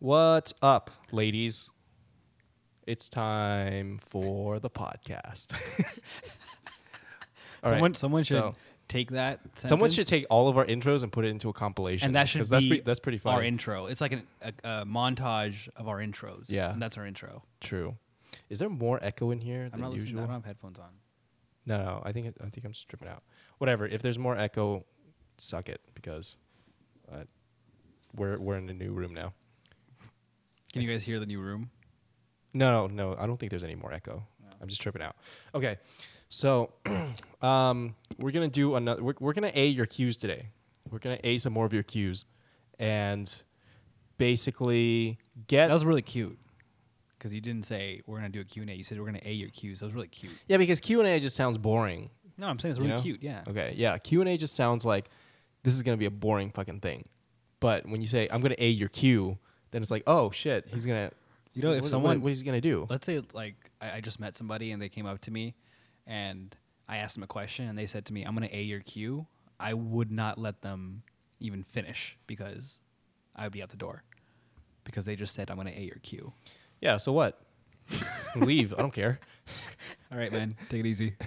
What's up, ladies? It's time for the podcast. All right, someone someone should so- take that. Someone should take all of our intros and put it into a compilation. and that should be that's pretty, that's pretty our intro. It's like an, a, a montage of our intros. Yeah. and that's our intro. True. Is there more echo in here I'm than not listening. usual? I don't have headphones on. No, no. I think it, I think I'm stripping out. Whatever. If there's more echo, suck it because uh, we're we're in a new room now. Can you guys hear the new room? No, no, no. I don't think there's any more echo. I'm just tripping out. Okay, so um, we're gonna do another. We're, we're gonna a your Qs today. We're gonna a some more of your Qs, and basically get That was really cute. Because you didn't say we're gonna do a Q and A. You said we're gonna A your Qs. That was really cute. yeah because Q and A just sounds boring. No, I'm saying it's You really know? cute. Yeah. Okay, yeah. Q and A just sounds like this is gonna be a boring fucking thing. But when you say I'm gonna a your Q, then it's like oh shit, he's gonna. You know, if what- someone- what, what is he gonna do? Let's say like I, I just met somebody and they came up to me, and I asked them a question and they said to me, "I'm gonna A your Q." I would not let them even finish because I would be out the door because they just said, "I'm gonna A your Q." Yeah. So what? Leave. I don't care. All right, man, take it easy.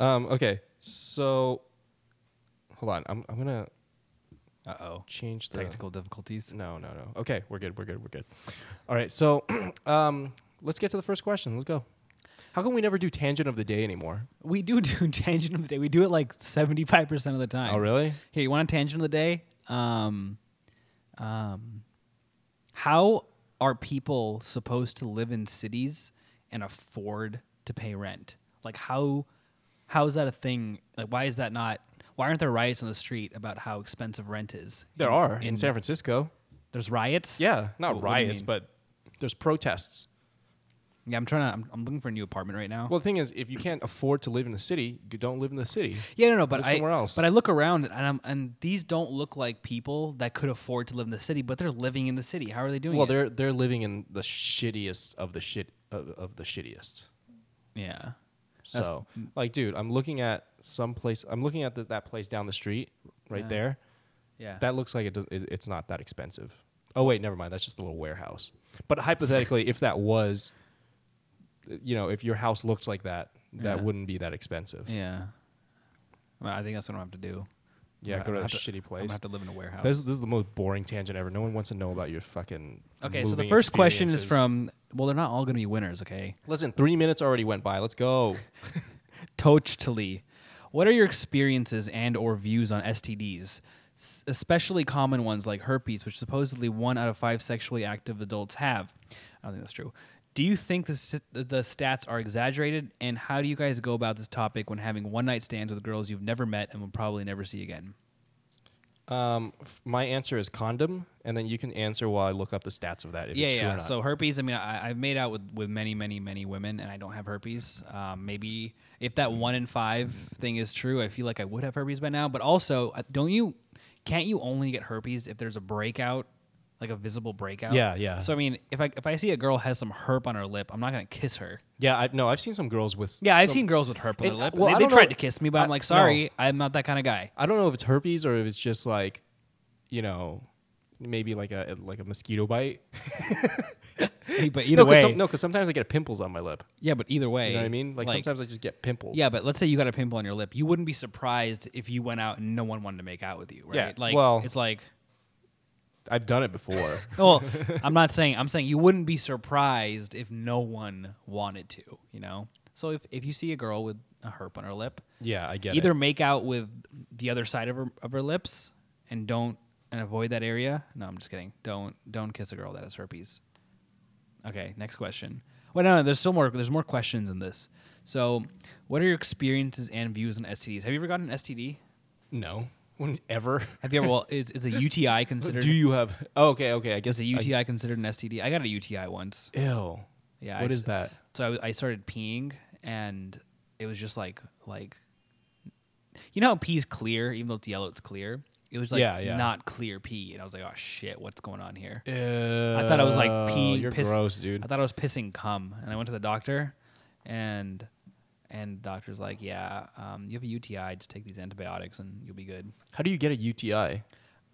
Um. Okay. So, hold on. I'm I'm gonna Uh oh, change the technical difficulties. No, no, no. Okay, we're good. We're good. We're good. All right. So, um, let's get to the first question. Let's go. How come we never do tangent of the day anymore? We do do tangent of the day. We do it like 75 percent of the time. Oh, really? Here, you want a tangent of the day? Um, um, how are people supposed to live in cities and afford to pay rent? Like how how is that a thing? Like why is that not? Why aren't there riots on the street about how expensive rent is? There in- are in, San Francisco. There's riots. Yeah, not what riots, mean? but there's protests. yeah. I'm trying to. I'm, I'm looking for a new apartment right now. Well, the thing is, if you can't afford to live in the city, you don't live in the city. Yeah, no, no, but I, somewhere else. But I look around and I'm, and these don't look like people that could afford to live in the city, but they're living in the city. How are they doing Well, it? they're they're living in the shittiest of the shit of, of the shittiest. yeah. So, like, dude, I'm looking at some place. I'm looking at the, that place down the street, right Yeah. there. Yeah. That looks like it does. It, it's not that expensive. Oh wait, never mind. That's just a little warehouse. But hypothetically, if that was, you know, if your house looked like that, that Yeah. wouldn't be that expensive. yeah. Well, I think that's what I'm gonna have to do. Yeah, go to gonna a shitty place. gonna have to live in a warehouse. This, this is the most boring tangent ever. No one wants to know about your fucking. okay, so the moving first question is experiences. from. Well, they're not all gonna be winners. Okay. Listen, three minutes already went by. Let's go. Tochtli. What are your experiences and or views on STDs? S- especially common ones like herpes, which supposedly one out of five sexually active adults have. I don't think that's true. Do you think the, the stats are exaggerated? And how do you guys go about this topic when having one night stands with girls you've never met and will probably never see again? Um, f- my answer is condom, and then you can answer while I look up the stats of that. If yeah, it's true or yeah. not. So herpes. I mean, I, I've made out with, with many, many, many women, and I don't have herpes. Um, maybe if that one in five thing is true, I feel like I would have herpes by now. But also, uh, don't you? Can't you only get herpes if there's a breakout, like a visible breakout? Yeah, yeah. So I mean, if I if I see a girl has some herp on her lip, I'm not gonna kiss her. yeah, I, no, I've seen some girls with. Yeah, I've some- seen girls with herp on their lip. well, they I they don't tried know- to kiss me, but I- I'm like, no. sorry, I'm not that kind of guy. I don't know if it's herpes or if it's just like, you know, maybe like a like a mosquito bite. but either no, way, some, no, because sometimes I get pimples on my lip. yeah, but either way, You know what I mean? Like, sometimes I just get pimples. Yeah, but let's say you got a pimple on your lip. You wouldn't be surprised if you went out and no one wanted to make out with you, right? Yeah, Like well- it's like I've done it before. well, I'm not saying I'm saying you wouldn't be surprised if no one wanted to, you know? So if, if you see a girl with a herp on her lip, yeah, I get either it. make out with the other side of her of her lips and don't and avoid that area. No, I'm just kidding. Don't don't kiss a girl that has herpes. Okay, next question. Well, no, no, there's still more. There's more questions in this. So, what are your experiences and views on STDs? Have you ever gotten an STD? No, whenever. Have you ever? Well, is, is a UTI considered? Do you have? Oh, okay, okay. I guess is a UTI considered an STD? I got a UTI once. I, ew. Yeah. What I is that? So I started peeing, and it was just like like, you know how pee's clear, even though it's yellow, it's clear. It was like Yeah, yeah. not clear pee, and I was like, oh shit, what's going on here? Ew, I thought I was like peeing. You're piss- gross, dude. I thought I was pissing cum, and I went to the doctor, and and doctor's like, yeah, um, you have a UTI. Just take these antibiotics, and you'll be good. How do you get a UTI?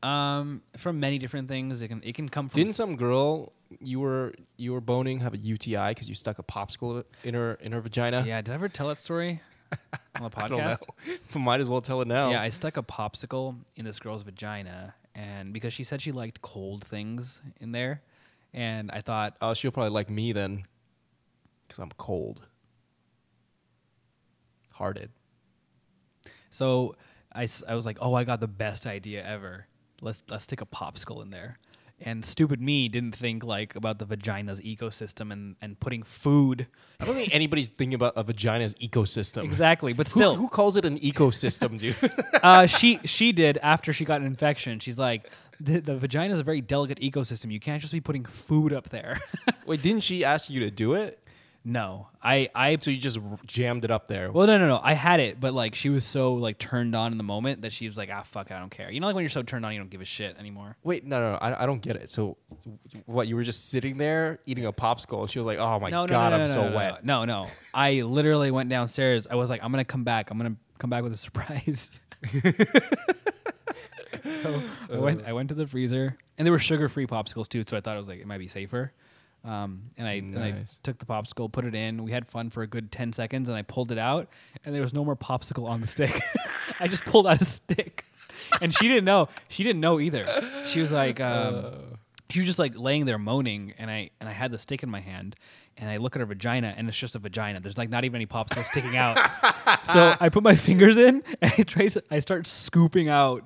Um, from many different things. It can it can come from. Didn't some girl you were you were boning have a UTI because you stuck a popsicle in her in her vagina? Yeah, did I ever tell that story on the podcast? I don't know. might as well tell it now. Yeah, I stuck a popsicle in this girl's vagina, and because she said she liked cold things in there, and I thought, Oh, she'll probably like me then, because I'm cold. Hearted. so I was like, oh, I got the best idea ever. Let's let's stick a popsicle in there. And stupid me didn't think like about the vagina's ecosystem and, and putting food I don't think anybody's thinking about a vagina's ecosystem. exactly, but Who- still, who, calls it an ecosystem, dude? uh, she she did after she got an infection. She's like, the, the vagina is a very delicate ecosystem. You can't just be putting food up there. Wait, didn't she ask you to do it? No, I I So you just jammed it up there. Well, no, no, no. I had it, but like she was so like turned on in the moment that she was like, "Ah, fuck, it, I don't care." You know, like when you're so turned on, you don't give a shit anymore. Wait, no, no, no I, I don't get it. So, what? You were just sitting there eating a popsicle. She was like, "Oh my no, no, god, no, no, I'm no, so no, no, wet." No, no. I literally went downstairs. I was like, "I'm gonna come back. I'm gonna come back with a surprise." so I went. I went to the freezer, and there were sugar-free popsicles too. So I thought it was like it might be safer. Um, and I and I took the popsicle, put it in. We had fun for a good ten seconds, and I pulled it out, and there was no more popsicle on the stick. I just pulled out a stick, and she didn't know. She didn't know either. She was like, um, she was just like laying there moaning, and I and I had the stick in my hand, and I look at her vagina, and it's just a vagina. There's like not even any popsicle sticking out. so I put my fingers in, and I trace. I start scooping out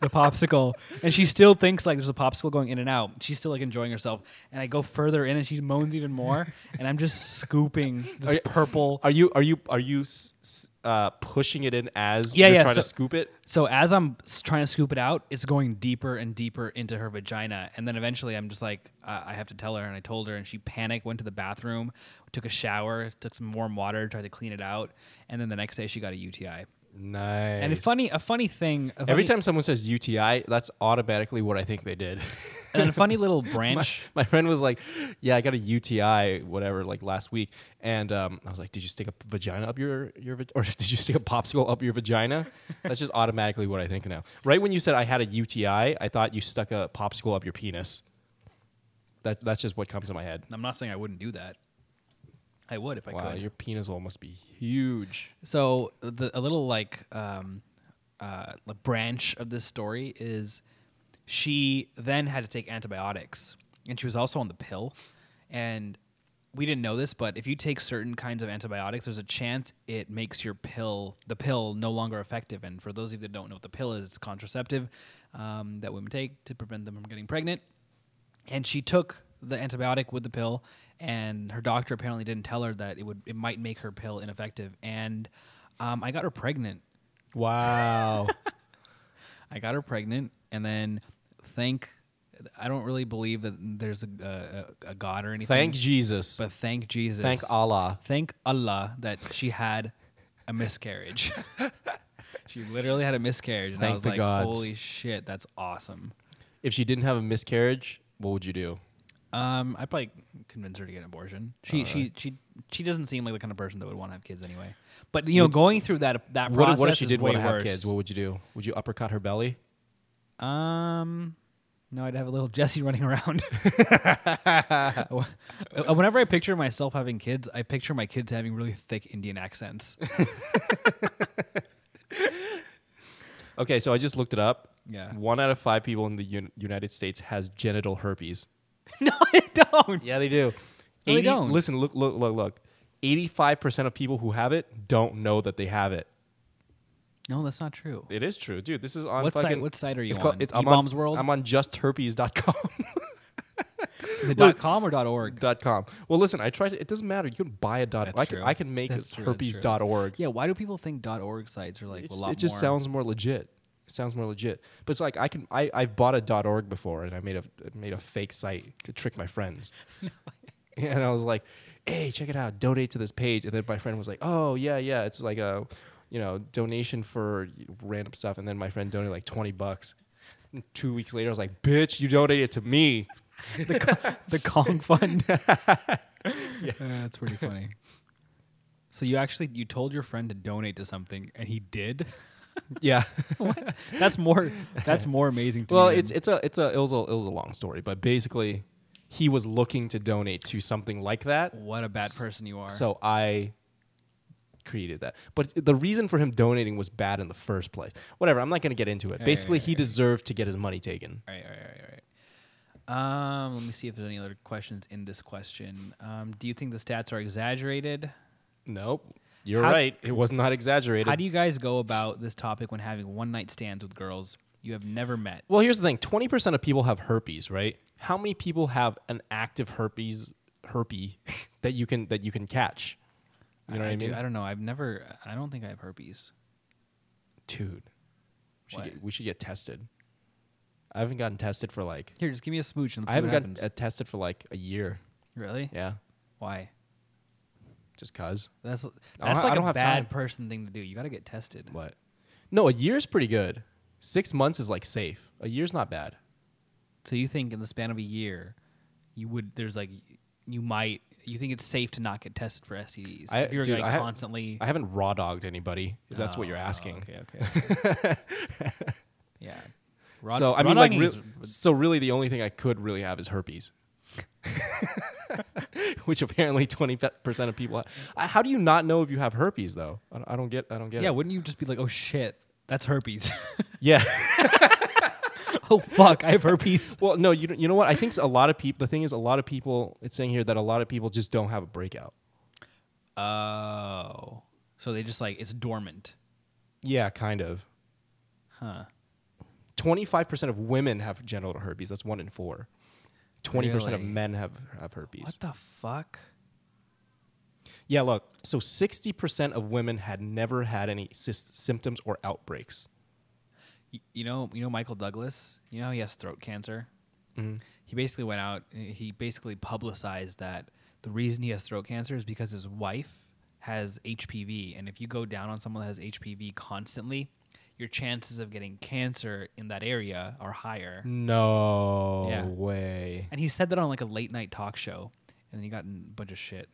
the popsicle, and she still thinks like there's a popsicle going in and out. She's still like enjoying herself, and I go further in, and she moans even more, and I'm just scooping Are this you- purple. Are you are you are you s- s- uh, pushing it in as Yeah, you're yeah, trying to so- scoop it? So as I'm s- trying to scoop it out, it's going deeper and deeper into her vagina, and then eventually I'm just like, uh, I have to tell her, and I told her, and she panicked, went to the bathroom, took a shower, took some warm water, tried to clean it out, and then the next day she got a UTI. Nice. And a funny, a funny thing, a Every funny- time someone says UTI, that's automatically what I think they did. and a funny little branch. my friend was like, "Yeah, I got a UTI, whatever, like last week," and um, I was like, "Did you stick a vagina up your your or did you stick a popsicle up your vagina?" That's just automatically what I think now. Right when you said I had a UTI, I thought you stuck a popsicle up your penis. That's that's just what comes to my head. I'm not saying I wouldn't do that. I would if I Wow, could. your penis hole must be huge. So the, a little like um, uh, the branch of this story is she then had to take antibiotics, and she was also on the pill. And we didn't know this, but if you take certain kinds of antibiotics, there's a chance it makes your pill, the pill, no longer effective. And for those of you that don't know what the pill is, it's contraceptive um, that women take to prevent them from getting pregnant and she took the antibiotic with the pill and her doctor apparently didn't tell her that it would it might make her pill ineffective and um, i got her pregnant Wow. i got her pregnant and then thank i don't really believe that there's a, a, a god or anything Thank Jesus. but thank jesus Thank Allah. thank allah that she had a miscarriage she literally had a miscarriage and i was the like gods. holy shit that's awesome If she didn't have a miscarriage, what would you do? Um, I'd probably convince her to get an abortion. She she she she doesn't seem like the kind of person that would want to have kids anyway. But you know, going through that that What, process what if she is did way want to have worse. kids? What would you do? Would you uppercut her belly? Um, no, I'd have a little Jesse running around. Whenever I picture myself having kids, I picture my kids having really thick Indian accents. Okay, so I just looked it up. Yeah. One out of five people in the Un- United States has genital herpes. no, I don't. Yeah, they do. No, they don't. Listen, look, look, look, look. Eighty-five percent of people who have it don't know that they have it. No, that's not true. It is true, dude. This is on What fucking. site? What site are you it's on? called, it's, I'm on, E-Bombs World. I'm on justherpes.com. Is it dot .com or dot .org? dot com. Well, listen, I tried. To, it doesn't matter. You can buy a dot. That's I can, true. I can make That's a true, that's true, herpes dot org. Yeah, why do people think dot .org sites are like It's- a lot it just more? sounds more legit. Sounds more legit. But it's like I can. I I've bought a org before, and I made a made a fake site to trick my friends. and I was like, "Hey, check it out! Donate to this page." And then my friend was like, "Oh yeah, yeah, it's like a, you know, donation for random stuff." And then my friend donated like twenty bucks. And two weeks later, I was like, "Bitch, you donated to me." the Kong Fund. yeah, that's pretty funny. So you actually you told your friend to donate to something, and he did. Yeah. That's more. That's more amazing. To well, me it's than- it's a it's a it was a it was a long story, but basically, he was looking to donate to something like that. what a bad person you are. So I created that. But the reason for him donating was bad in the first place. Whatever, I'm not going to get into it. Right, Basically, right, he right. deserved to get his money taken. All right, all right, all right, all right. Um, let me see if there's any other questions in this question. Um, do you think the stats are exaggerated? Nope. You're How- right. It was not exaggerated. How do you guys go about this topic when having one night stands with girls you have never met? well, here's the thing. 20% of people have herpes, right? How many people have an active herpes herpes that you can that you can catch? You know I, what I do- mean? I don't know. I've never. I don't think I have herpes. Dude. We should, get, we should get tested. I haven't gotten tested for like Here, just give me a smooch and let's I see haven't what gotten uh, tested for like a year. really? Yeah. Why? Just cuz. That's that's ha- I like a bad time. person thing to do. You got to get tested. What? No, a year's pretty good. Six months is like safe. A year's not bad. So you think in the span of a year, you would there's like you might you think it's safe to not get tested for STDs I- if you're dude, like I ha- constantly. I haven't raw dogged anybody. If that's what you're Oh, asking. Okay, okay. yeah. Raw- so I mean, like, re- so really, the only thing I could really have is herpes, which apparently twenty percent of people. Have. How do you not know if you have herpes though? I don't, I don't get. I don't get yeah, it. wouldn't you just be like, oh shit, that's herpes? Yeah. oh fuck, I have herpes. well, no. You you know what? I think a lot of people. The thing is, a lot of people. It's saying here that a lot of people just don't have a breakout. Oh, so they just like it's dormant, Yeah, kind of. huh? Twenty-five percent of women have genital herpes. That's one in four. Twenty percent of Really? men have have herpes. What the fuck? Yeah, look. So sixty percent of women had never had any sys- symptoms or outbreaks. Y- You know, you know Michael Douglas. You know how he has throat cancer. Mhm. He basically went out. He basically publicized that the reason he has throat cancer is because his wife has HPV, and if you go down on someone that has HPV constantly, your chances of getting cancer in that area are higher. No Yeah. way. And he said that on like a late night talk show, and then he got in a bunch of shit.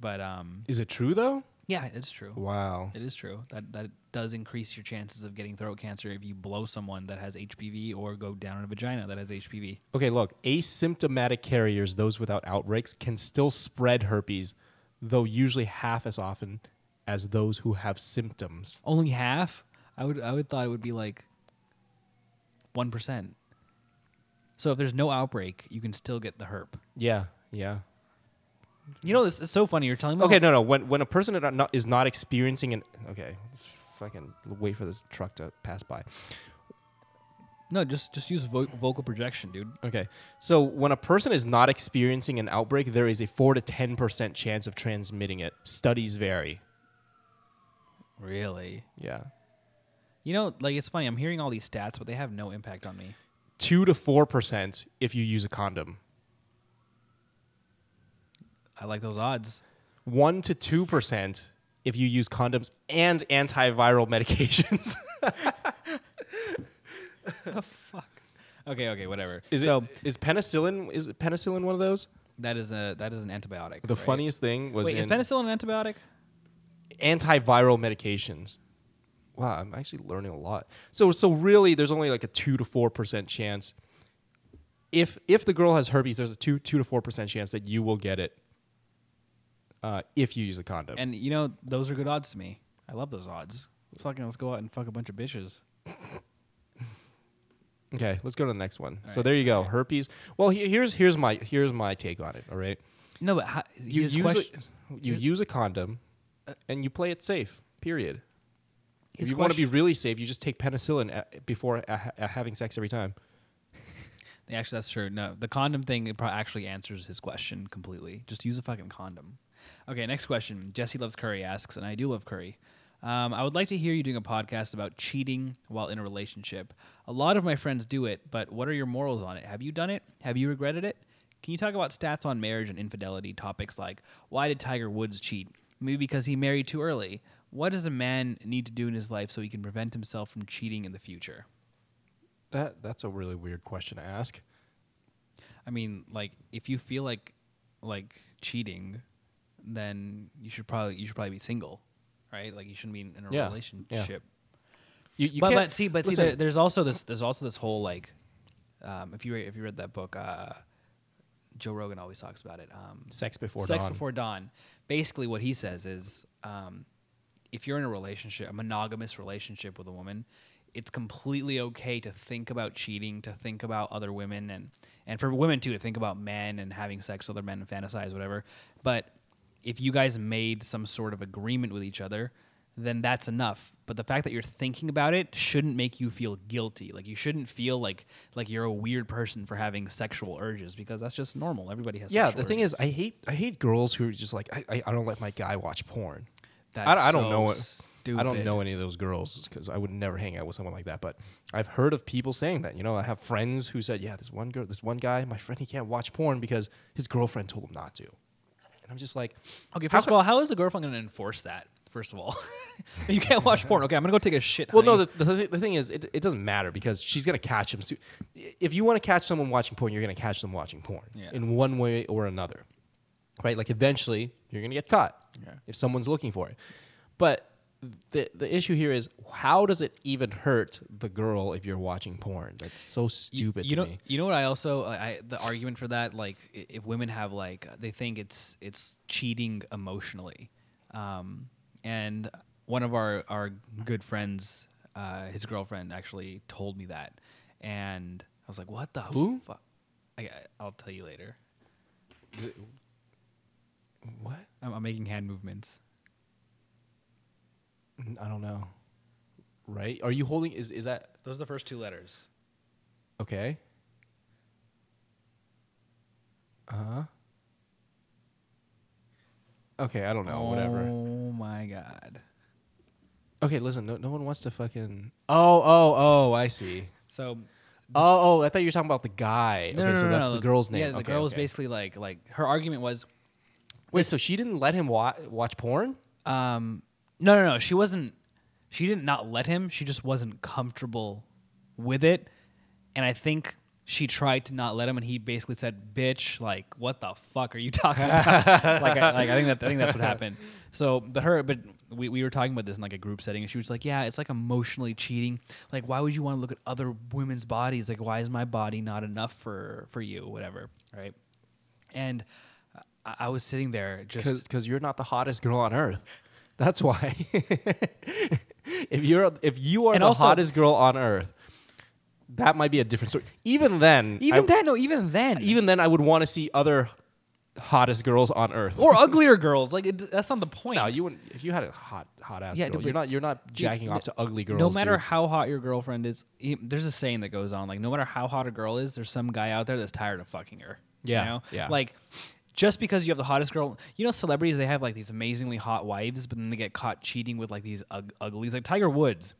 But um, Is it true though? yeah, it's true. Wow. It is true. That that does increase your chances of getting throat cancer if you blow someone that has HPV or go down in a vagina that has HPV. Okay, look. Asymptomatic carriers, those without outbreaks, can still spread herpes, though usually half as often as those who have symptoms. Only half? I would I would thought it would be like one percent. So if there's no outbreak, you can still get the herp. Yeah, yeah. You know, this is so funny. You're telling me. Okay, no, no. When when a person is not, is not experiencing an okay, let's fucking wait for this truck to pass by. no, just just use vo- vocal projection, dude. Okay. So when a person is not experiencing an outbreak, there is a 4 to 10% chance of transmitting it. Studies vary. Really? Yeah. You know, like it's funny. I'm hearing all these stats, but they have no impact on me. 2 to 4% if you use a condom. I like those odds. 1 to 2% if you use condoms and antiviral medications. the fuck. Okay, okay, whatever. is so it is penicillin is penicillin one of those? that is a that is an antibiotic. The right? funniest thing was Wait, is penicillin an antibiotic? antiviral medications. Wow, I'm actually learning a lot. So so really there's only like a 2 to 4% chance if if the girl has herpes there's a 2 2 to 4% chance that you will get it uh, if you use a condom. And you know, those are good odds to me. I love those odds. Let's fucking let's go out and fuck a bunch of bitches. okay, let's go to the next one. so right, there you go, okay. herpes. Well, he- here's here's my here's my take on it, all right? No, but how, You use question, a, you use a condom and you play it safe. Period. If His you want to be really safe, you just take penicillin uh, before a- ha- uh, having sex every time. actually that's true. No, the condom thing actually answers his question completely. Just use a fucking condom. Okay, next question. Jesse loves curry asks, and I do love curry. Um, I would like to hear you doing a podcast about cheating while in a relationship. A lot of my friends do it, but what are your morals on it? Have you done it? Have you regretted it? Can you talk about stats on marriage and infidelity? Topics like why did Tiger Woods cheat? Maybe because he married too early. What does a man need to do in his life so he can prevent himself from cheating in the future? That that's a really weird question to ask. I mean, like if you feel like like cheating, then you should probably you should probably be single, right? Like you shouldn't be in a Yeah, yeah. relationship. You, you but, can't but see, but see, there, there's also this. There's also this whole like, um, if you re- if you read that book, uh, Joe Rogan always talks about it. Um, sex before Sex dawn. Before Dawn. Basically, what he says is, um, if you're in a relationship, a monogamous relationship with a woman, it's completely okay to think about cheating, to think about other women, and and for women too, to think about men and having sex with other men and fantasize whatever. But if you guys made some sort of agreement with each other, then that's enough. But the fact that you're thinking about it shouldn't make you feel guilty. Like you shouldn't feel like like you're a weird person for having sexual urges because that's just normal. Everybody has. yeah, the thing urges. is, I hate I hate girls who are just like I, I, I don't let my guy watch porn. That's I, I don't so know it. I don't know any of those girls because I would never hang out with someone like that. But I've heard of people saying that. You know, I have friends who said, "Yeah, this one girl, this one guy, my friend, he can't watch porn because his girlfriend told him not to." And I'm just like, Okay, first of all, how is a girlfriend going to enforce that? First of all, you can't watch porn. Okay, I'm gonna go take a shit. Well, no, the, the, thi- the thing is, it, it doesn't matter because she's going to catch him. So- If you want to catch someone watching porn, you're going to catch them watching porn Yeah. in one way or another. Right? Like eventually, you're going to get caught Yeah. if someone's looking for it. But the, the issue here is how does it even hurt the girl if you're watching porn? That's so stupid you, to know, me. you know what I also I, I the argument for that like if women have like they think it's it's cheating emotionally, um, and one of our our good friends, uh, his girlfriend actually told me that, and I was like, what the Who? fu-" I- I'll tell you later. What? I'm, I'm making hand movements. N- I don't know. Right? Are you holding? Is is that Those are the first two letters. okay? Uh huh. Okay, I don't know. Whatever. Oh my god. Okay, listen. No, no one wants to fucking. Oh, oh, oh! I see. So Oh, oh! I thought you were talking about the guy. No, okay, no, so no, that's no, the girl's name. Yeah, the okay, girl was okay. basically like like her argument was Wait, so she didn't let him wa- watch porn? um no no no she wasn't she didn't not let him she just wasn't comfortable with it. And i think she tried to not let him and he basically said bitch like what the fuck are you talking about? Like, I, like i think that i think that's what happened. So but her but we, we were talking about this in like a group setting and she was like yeah it's like emotionally cheating. Like why would you want to look at other women's bodies? Like why is my body not enough for for you? Whatever right? And I, I was sitting there just Because you're not the hottest girl on earth. That's why. if you're if you are And the also- hottest girl on earth, that might be a different story. Even then, even I- then no even then even then, I would want to see other hottest girls on earth. or uglier girls. Like it, that's not the point. no, you wouldn't. If you had a hot hot ass Yeah, girl, you're not you're not jacking no- off to ugly girls. no matter dude. how hot your girlfriend is, there's a saying that goes on. Like no matter how hot a girl is, there's some guy out there that's tired of fucking her. you Yeah, know? yeah. Like just because you have the hottest girl, you know, celebrities they have like these amazingly hot wives, but then they get caught cheating with like these ug- uglies. Like Tiger Woods,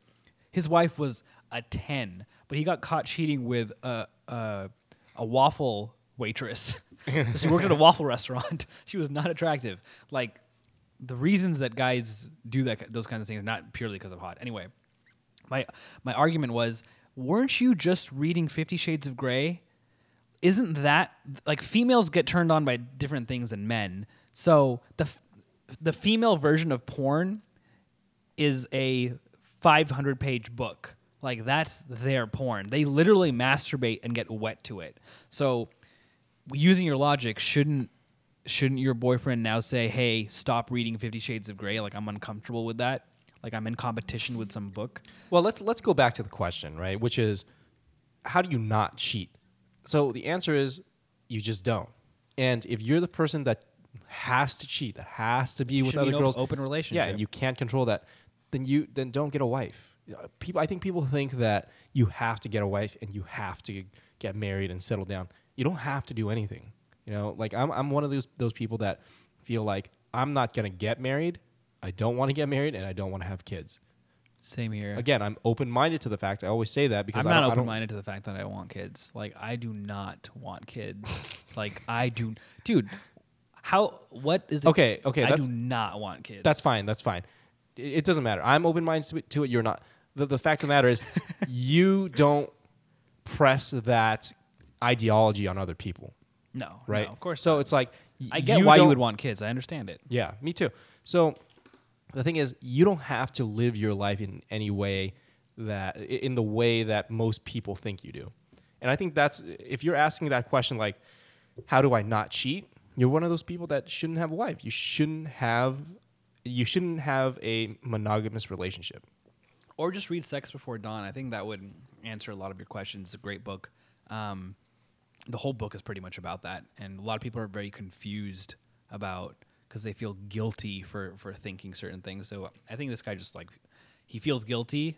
his wife was a ten, but he got caught cheating with a a, a waffle waitress. she worked at a waffle restaurant. she was not attractive. Like the reasons that guys do that those kinds of things are not purely because of hot. Anyway, my my argument was, weren't you just reading Fifty Shades of Grey? Isn't that like females get turned on by different things than men? So the f- the female version of porn is a 500 page book. Like that's their porn. They literally masturbate and get wet to it. So using your logic, shouldn't shouldn't your boyfriend now say, "Hey, stop reading 50 Shades of Grey. Like I'm uncomfortable with that. Like I'm in competition with some book." Well, let's let's go back to the question, right? Which is, how do you not cheat? So the answer is, you just don't. And if you're the person that has to cheat, that has to be with be other an girls, open relationship, yeah, and you can't control that, then you then don't get a wife. People, I think people think that you have to get a wife and you have to get married and settle down. You don't have to do anything. You know, like I'm I'm one of those those people that feel like I'm not gonna get married. I don't want to get married and I don't want to have kids. Same here. Again, I'm open minded to the fact. I always say that because I'm not open minded to the fact that I want kids. Like I do not want kids. like I do, dude. How? What is? It? Okay, okay, I do not want kids. That's fine. That's fine. It, it doesn't matter. I'm open minded to, it- You're not. The, the fact of the matter is, you don't press that ideology on other people, no, right? no, of course. So not. it's like I get why you would want kids. I understand it. Yeah, me too. So the thing is, you don't have to live your life in any way that in the way that most people think you do. And I think that's if you're asking that question like how do I not cheat? You're one of those people that shouldn't have a wife. You shouldn't have you shouldn't have a monogamous relationship. Or just read Sex Before Dawn. I think that would answer a lot of your questions. It's a great book. Um, the whole book is pretty much about that, and a lot of people are very confused about because they feel guilty for for thinking certain things. So I think this guy just like he feels guilty,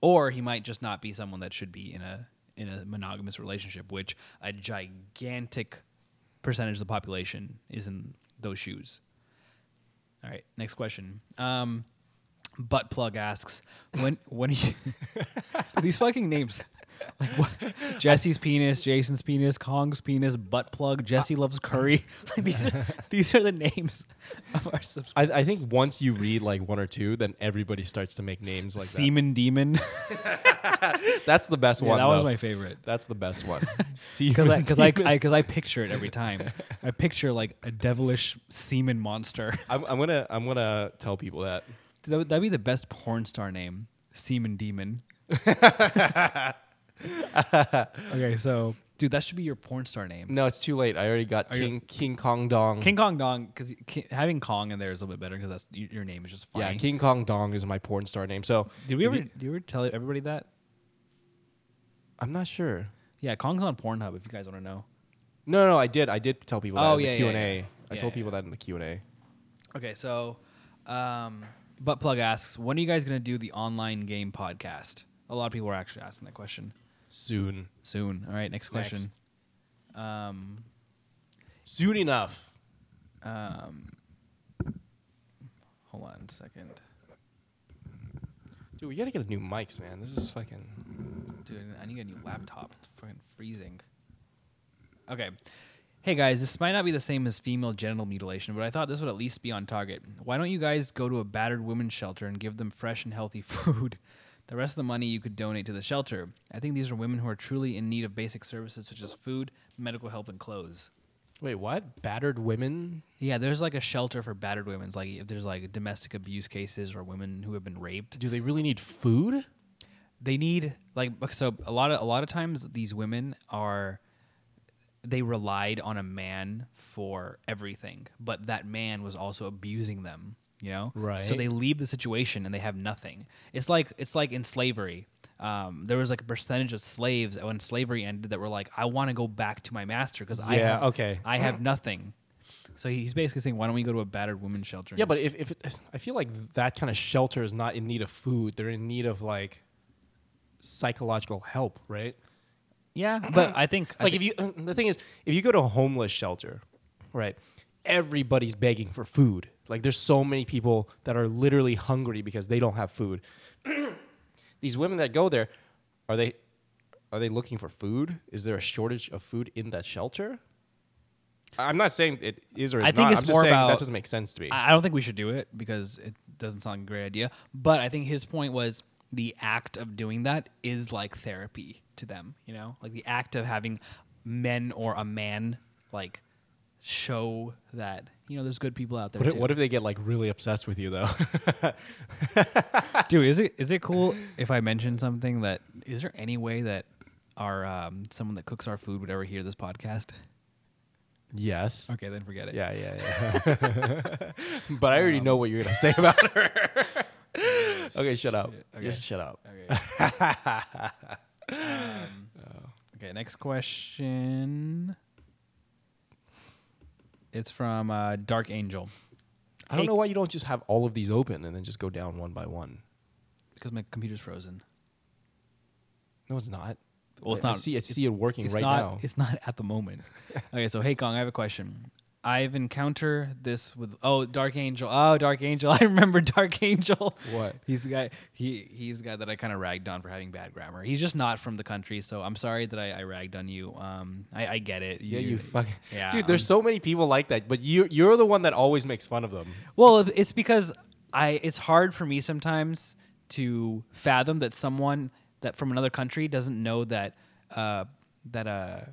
or he might just not be someone that should be in a in a monogamous relationship, which a gigantic percentage of the population is in those shoes. All right, next question. Um, butt plug asks when when are you these fucking names like what Jesse's penis, Jason's penis, Kong's penis, butt plug, Jesse uh, loves curry. like these are these are the names of our subscribers. I, I think once you read like one or two, then everybody starts to make names like Semen demon. That's the best yeah, one. that was though. my favorite. That's the best one. Because I, cause I, I, cause I picture it every time. I picture like a devilish semen monster. I'm, I'm gonna I'm gonna tell people that. That would that'd be the best porn star name. Semen demon. okay, so dude, that should be your porn star name. No, it's too late. I already got Are you- King King Kong Dong. King Kong Dong, because having Kong in there is a little bit better because that's y- your name is just funny. yeah, King Kong Dong is my porn star name. So Did we if ever? you- Did you ever tell everybody that? I'm not sure. Yeah, Kong's on Pornhub. If you guys want to know. No, no, I did. I did tell people that Oh, in yeah, the yeah, Q and A. yeah. I Yeah, told yeah. people that in the Q and A. Okay, so, um, butt plug asks, when are you guys gonna do the online game podcast? A lot of people are actually asking that question. Soon, Soon. All right, next question. Next. Um, soon enough. um, hold on a second, Dude, we gotta get a new mics, man. This is fucking. dude. I need a new laptop. It's fucking freezing. Okay. Hey guys, this might not be the same as female genital mutilation, but I thought this would at least be on target. Why don't you guys go to a battered women's shelter and give them fresh and healthy food? The rest of the money you could donate to the shelter. I think these are women who are truly in need of basic services such as food, medical help, and clothes. Wait, what? Battered women? Yeah, there's like a shelter for battered women. It's like if there's like domestic abuse cases or women who have been raped, Do they really need food? they need like so a lot of a lot of times these women are they relied on a man for everything, but that man was also abusing them, you know? Right so they leave the situation and they have nothing. It's like it's like in slavery. Um, there was like a percentage of slaves when slavery ended that were like, I want to go back to my master because I Yeah, have, okay. I have nothing. So he's basically saying, why don't we go to a battered women's shelter? Yeah, but if, if it, I feel like that kind of shelter is not in need of food, they're in need of like psychological help, right? yeah, but I think I like think- if you the thing is if you go to a homeless shelter right everybody's begging for food. Like there's so many people that are literally hungry because they don't have food. These women that go there are they are they looking for food? Is there a shortage of food in that shelter? I'm not saying it is or is I think not. it's i'm just more saying about- that doesn't make sense to me. I I don't think we should do it because it doesn't sound like a great idea. But I think his point was the act of doing that is like therapy to them, you know? Like the act of having men or a man like show that, you know, there's good people out there. what if, too. what if they get like really obsessed with you though Dude, is it is it cool if I mention something that is there any way that our um, someone that cooks our food would ever hear this podcast? yes Okay, then forget it. Yeah, yeah, yeah. but I already know what you're gonna say about her. okay, shut up. Okay. Just shut up. Okay. Um, okay, next question. It's from uh, Dark Angel. I don't Hey- know why you don't just have all of these open and then just go down one by one. Because my computer's frozen. No, it's not. Well, it's I not. see. I see it working It's right not. now. It's not at the moment. okay, so hey Kong, I have a question. I've encountered this with oh Dark Angel. Oh Dark Angel, I remember Dark Angel. What? He's the guy. He he's the guy that I kind of ragged on for having bad grammar. He's just not from the country, so I'm sorry that I, I ragged on you. Um, I, I get it. Yeah, you fucking. Yeah, Dude, there's um, so many people like that, but you you're the one that always makes fun of them. Well, it's because I it's hard for me sometimes to fathom that someone that from another country doesn't know that uh, that a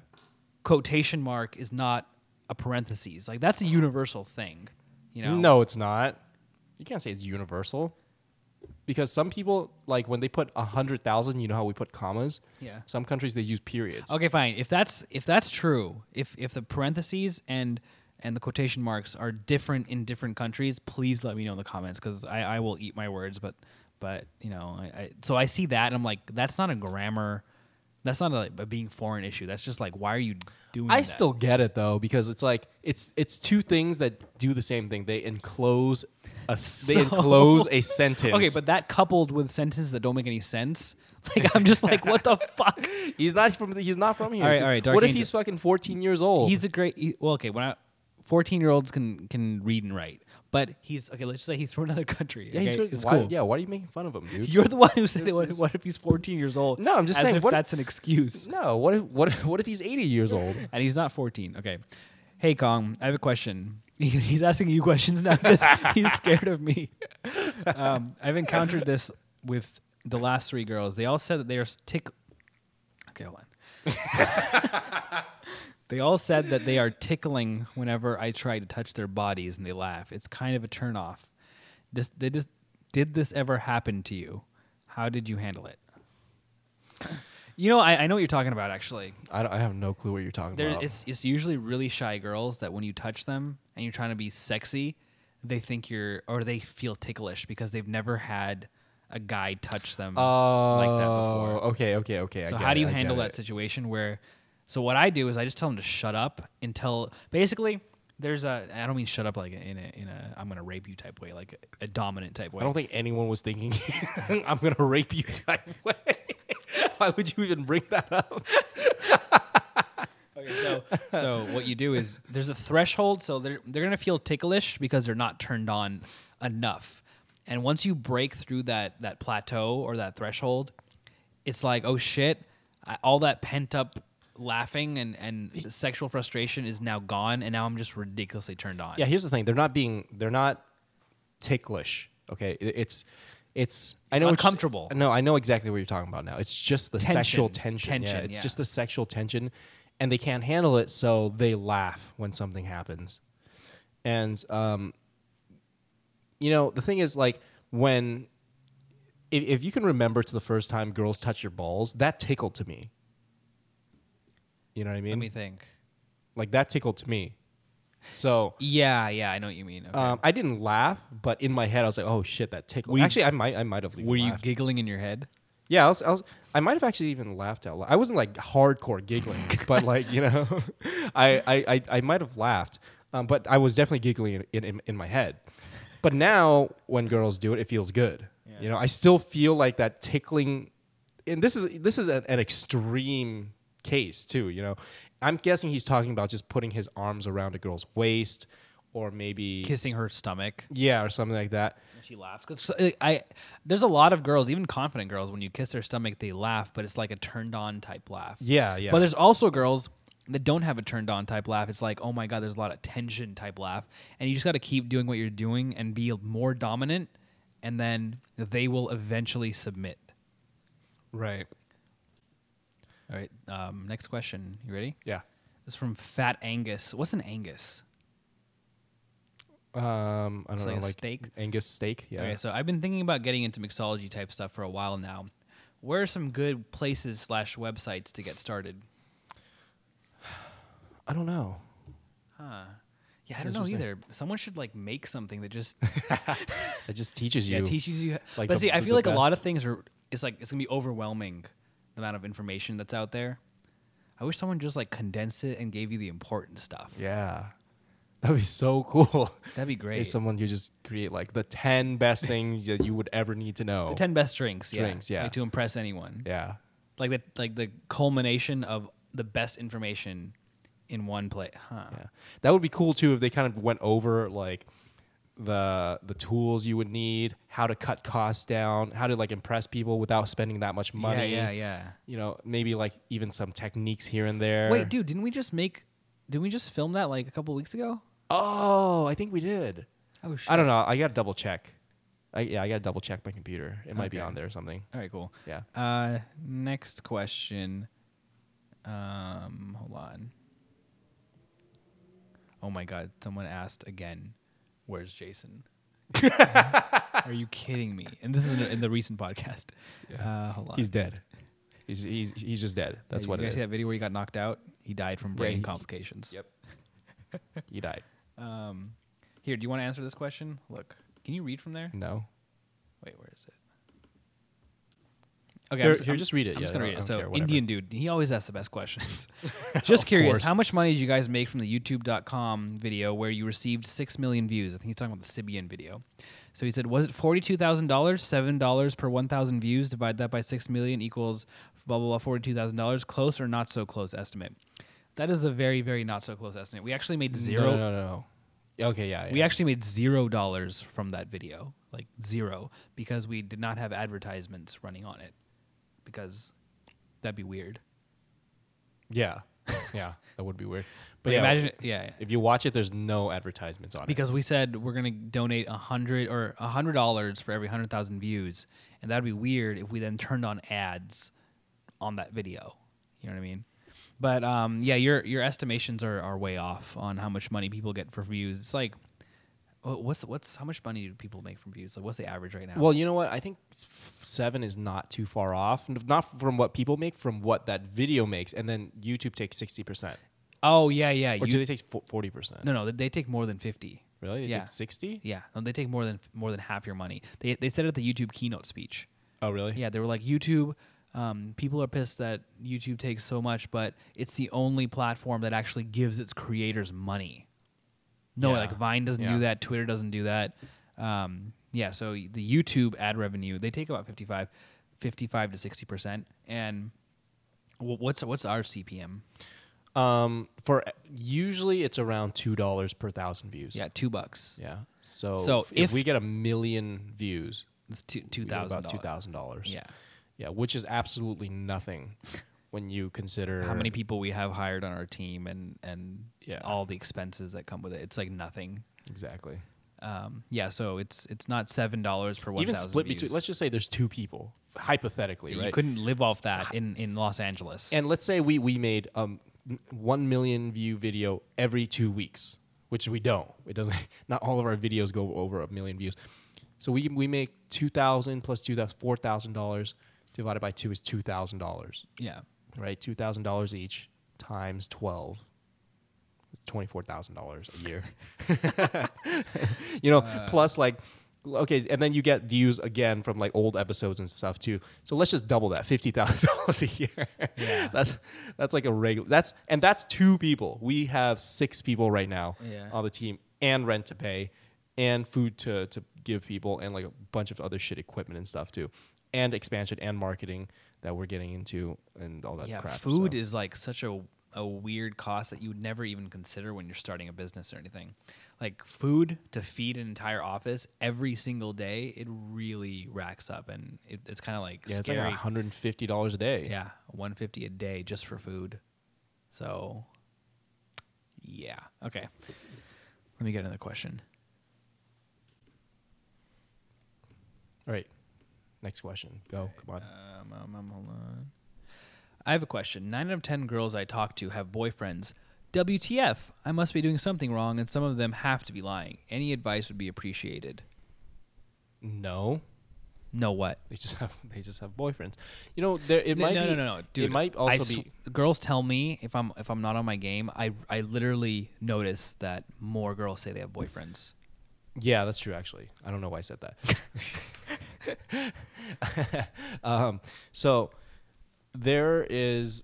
quotation mark is not a parentheses. Like that's a universal thing, you know. No, it's not. You can't say it's universal. because some people like when they put a hundred thousand. You know how we put commas. Yeah. Some countries they use periods. Okay, fine. If that's if that's true, if if the parentheses and and the quotation marks are different in different countries, please let me know in the comments because I, I will eat my words. But but you know, I, I so I see that and I'm like, that's not a grammar. That's not a, a being foreign issue. That's just like, why are you doing? I that? still get it though because it's like it's it's two things that do the same thing. They enclose a s- they enclose a sentence. Okay, but that coupled with sentences that don't make any sense, like I'm just like, what the fuck? he's not from he's not from here. All right, dude. all right, Dark what if he's fucking 14 years old? He's a great. He, well, okay, when I, fourteen year olds can can read and write, but he's okay. Let's just say he's from another country. yeah, he's okay? really- it's why, cool. yeah, why are you making fun of him, dude? You're the one who said, what, what if he's 14 years old? No, I'm just saying, if what if- that's an excuse. no, what if what if, what if he's 80 years old? And he's not 14. Okay. Hey, Kong, I have a question. He's asking you questions now because he's scared of me. Um, I've encountered this with the last three girls. They all said that they are tick. Okay, hold on. they all said that they are tickling whenever I try to touch their bodies, and they laugh. It's kind of a turn off. This, did this, did this ever happen to you? How did you handle it? You know, I, I know what you're talking about. Actually, I, don't, I have no clue what you're talking there, about. it's it's usually really shy girls that when you touch them and you're trying to be sexy, they think you're or they feel ticklish because they've never had a guy touch them oh, like that before. Oh, okay, okay, okay. I So get how do it, you I get handle that it. situation where? So what I do is I just tell them to shut up until basically there's a I don't mean shut up like in a in a I'm gonna rape you type way like a, a dominant type way. I don't think anyone was thinking I'm gonna rape you type way. Why would you even bring that up? Okay, so so what you do is there's a threshold, so they're they're gonna feel ticklish because they're not turned on enough, and once you break through that that plateau or that threshold, it's like oh shit, I, all that pent up laughing and and sexual frustration is now gone, and now I'm just ridiculously turned on. Yeah, here's the thing. They're not being they're not ticklish. Okay, It- it's it's I It's know what you- uncomfortable. no, I know exactly what you're talking about now. It's just the Tension. sexual tension. yeah, Tension, it's yeah. just the sexual tension, and they can't handle it, so they laugh when something happens. And um, you know, the thing is, like when if, if you can remember to the first time girls touch your balls, that tickled to me. You know what I mean? Let me think. like that tickled to me. So Yeah, yeah, I know what you mean. Okay. um, I didn't laugh, but in my head I was like, "Oh shit, that tickled." Were you- actually, I might, I might have. Were you laughed. giggling in your head? yeah, I was, I was. I might have actually even laughed out loud. I wasn't like hardcore giggling, but like you know, I, I, I, I might have laughed, um, but I was definitely giggling in, in, in my head. But now, when girls do it, it feels good. Yeah. You know, I still feel like that tickling, and this is this is an, an extreme case too. You know, I'm guessing he's talking about just putting his arms around a girl's waist, or maybe Kissing her stomach. yeah, or something like that. And she laughs because I there's a lot of girls, even confident girls, when you kiss their stomach, they laugh, but it's like a turned on type laugh. Yeah, yeah. But there's also girls that don't have a turned on type laugh. It's like, oh my god, there's a lot of tension type laugh, and you just got to keep doing what you're doing and be more dominant, and then they will eventually submit. right. All right. Um, next question. You ready? Yeah. This is from Fat Angus. What's an Angus? Um, I don't like know, a like steak? Angus steak. Yeah. Okay, so I've been thinking about getting into mixology type stuff for a while now. Where are some good places slash websites to get started? I don't know. Huh. Yeah, I don't know Interesting. either. Someone should like make something that just It just teaches you. yeah teaches you. like but the- see, I the- feel the like a lot of best. things are. It's like it's gonna be overwhelming, the amount of information that's out there. I wish someone just like condensed it and gave you the important stuff. yeah. That'd be so cool. That'd be great. If someone could just create like the ten best things that you would ever need to know. the ten best drinks. Drinks, yeah. like, to impress anyone. yeah. Like the like the culmination of the best information in one place. Huh. Yeah. That would be cool too if they kind of went over like the the tools you would need, how to cut costs down, how to like impress people without spending that much money. Yeah, yeah, yeah. You know, maybe like even some techniques here and there. Wait, dude, didn't we just make? Didn't we just film that like a couple weeks ago? Oh, I think we did. Oh shit! I don't know. I got to double check. I, yeah, I got to double check my computer. It might be on there or something. All right, cool. Yeah. Uh, next question. Um, hold on. Oh my god, someone asked again, "Where's Jason?" Are you kidding me? And this is in, in the recent podcast. Uh, hold on. He's dead. He's he's he's just dead. That's Hey, what you it guys see that video where he got knocked out? He died from Yeah, brain he- complications. Yep. he died. Um, here, do you want to answer this question? Look, can you read from there? No. Wait, where is it? Okay, Here- I'm, here, just read it. I'm Yeah, just gonna I read it. Don't So, care, whatever. Indian dude, he always asks the best questions. just Of curious, course. how much money did you guys make from the YouTube.com video where you received six million views? I think he's talking about the Sibian video. So he said, was it forty-two thousand dollars, seven dollars per one thousand views? Divide that by six million equals blah blah blah, forty-two thousand dollars. Close or not so close estimate? That is a very very not so close estimate. We actually made zero. No, no, no, no. Okay, yeah. We yeah. actually made zero dollars from that video, like zero, because we did not have advertisements running on it, because that'd be weird. Yeah. yeah. That would be weird. But yeah, imagine, yeah, yeah. if you watch it, there's no advertisements on it. because we said we're gonna donate a hundred or a hundred dollars for every hundred thousand views, and that'd be weird if we then turned on ads on that video. You know what I mean? But um, yeah, your your estimations are, are way off on how much money people get for views. It's like, what's what's how much money do people make from views? Like, what's the average right now? Well, you know what? I think seven is not too far off. Not from what people make, from what that video makes, and then YouTube takes sixty percent, oh yeah, yeah. or you- do they take forty percent? No, no, they- they take more than fifty. really? They yeah. sixty? Yeah, no, they take more than more than half your money. They they said it at the YouTube keynote speech. Oh, really? Yeah, they were like YouTube. Um, people are pissed that YouTube takes so much, but it's the only platform that actually gives its creators money. No, Yeah. like Vine doesn't Yeah. do that. Twitter doesn't do that. Um, yeah, so the YouTube ad revenue they take about 55, 55 to sixty percent. And what's what's our CPM? Um, for usually it's around two dollars per thousand views. Yeah, two bucks. Yeah. So, So if, if we get a million views, It's two two thousand about two thousand dollars. Yeah. Yeah, which is absolutely nothing when you consider how many people we have hired on our team and and Yeah. all the expenses that come with it. It's like nothing. exactly. Um, yeah, so it's it's not seven dollars per one Even split views. between. Let's just say there's two people, hypothetically, you right? You couldn't live off that in in Los Angeles. And let's say we we made um one million view video every two weeks, which we don't. It doesn't. Not all of our videos go over a million views. So we we make two thousand plus two thousand four thousand dollars divided by two is two thousand dollars, yeah, right? Two thousand dollars each times twelve. Twenty four thousand dollars a year. you know, Uh. plus like okay, and then you get views again from like old episodes and stuff too. So let's just double that, fifty thousand dollars a year. Yeah. that's that's like a regular. That's and that's two people. We have six people right now Yeah. on the team, and rent to pay, and food to to give people, and like a bunch of other shit equipment and stuff too, and expansion and marketing that we're getting into and all that yeah. crap. Food so. is like such a a weird cost that you would never even consider when you're starting a business or anything. Like food to feed an entire office every single day, it really racks up, and it, it's kind of like yeah, it's like hundred and fifty dollars a day. Yeah, one fifty a day just for food. So, yeah. Okay. Let me get another question. All right. Next question. Go. Come on. Um, um, um, hold on. I have a question. Nine out of ten girls I talk to have boyfriends. WTF? I must be doing something wrong, and some of them have to be lying. Any advice would be appreciated. No. No, what? They just have they just have boyfriends. You know, there it no, might no, be, no, no, no, dude. it might also sw- be girls tell me if I'm if I'm not on my game. I I literally notice that more girls say they have boyfriends. Yeah, that's true. Actually, I don't know why I said that. um, so there is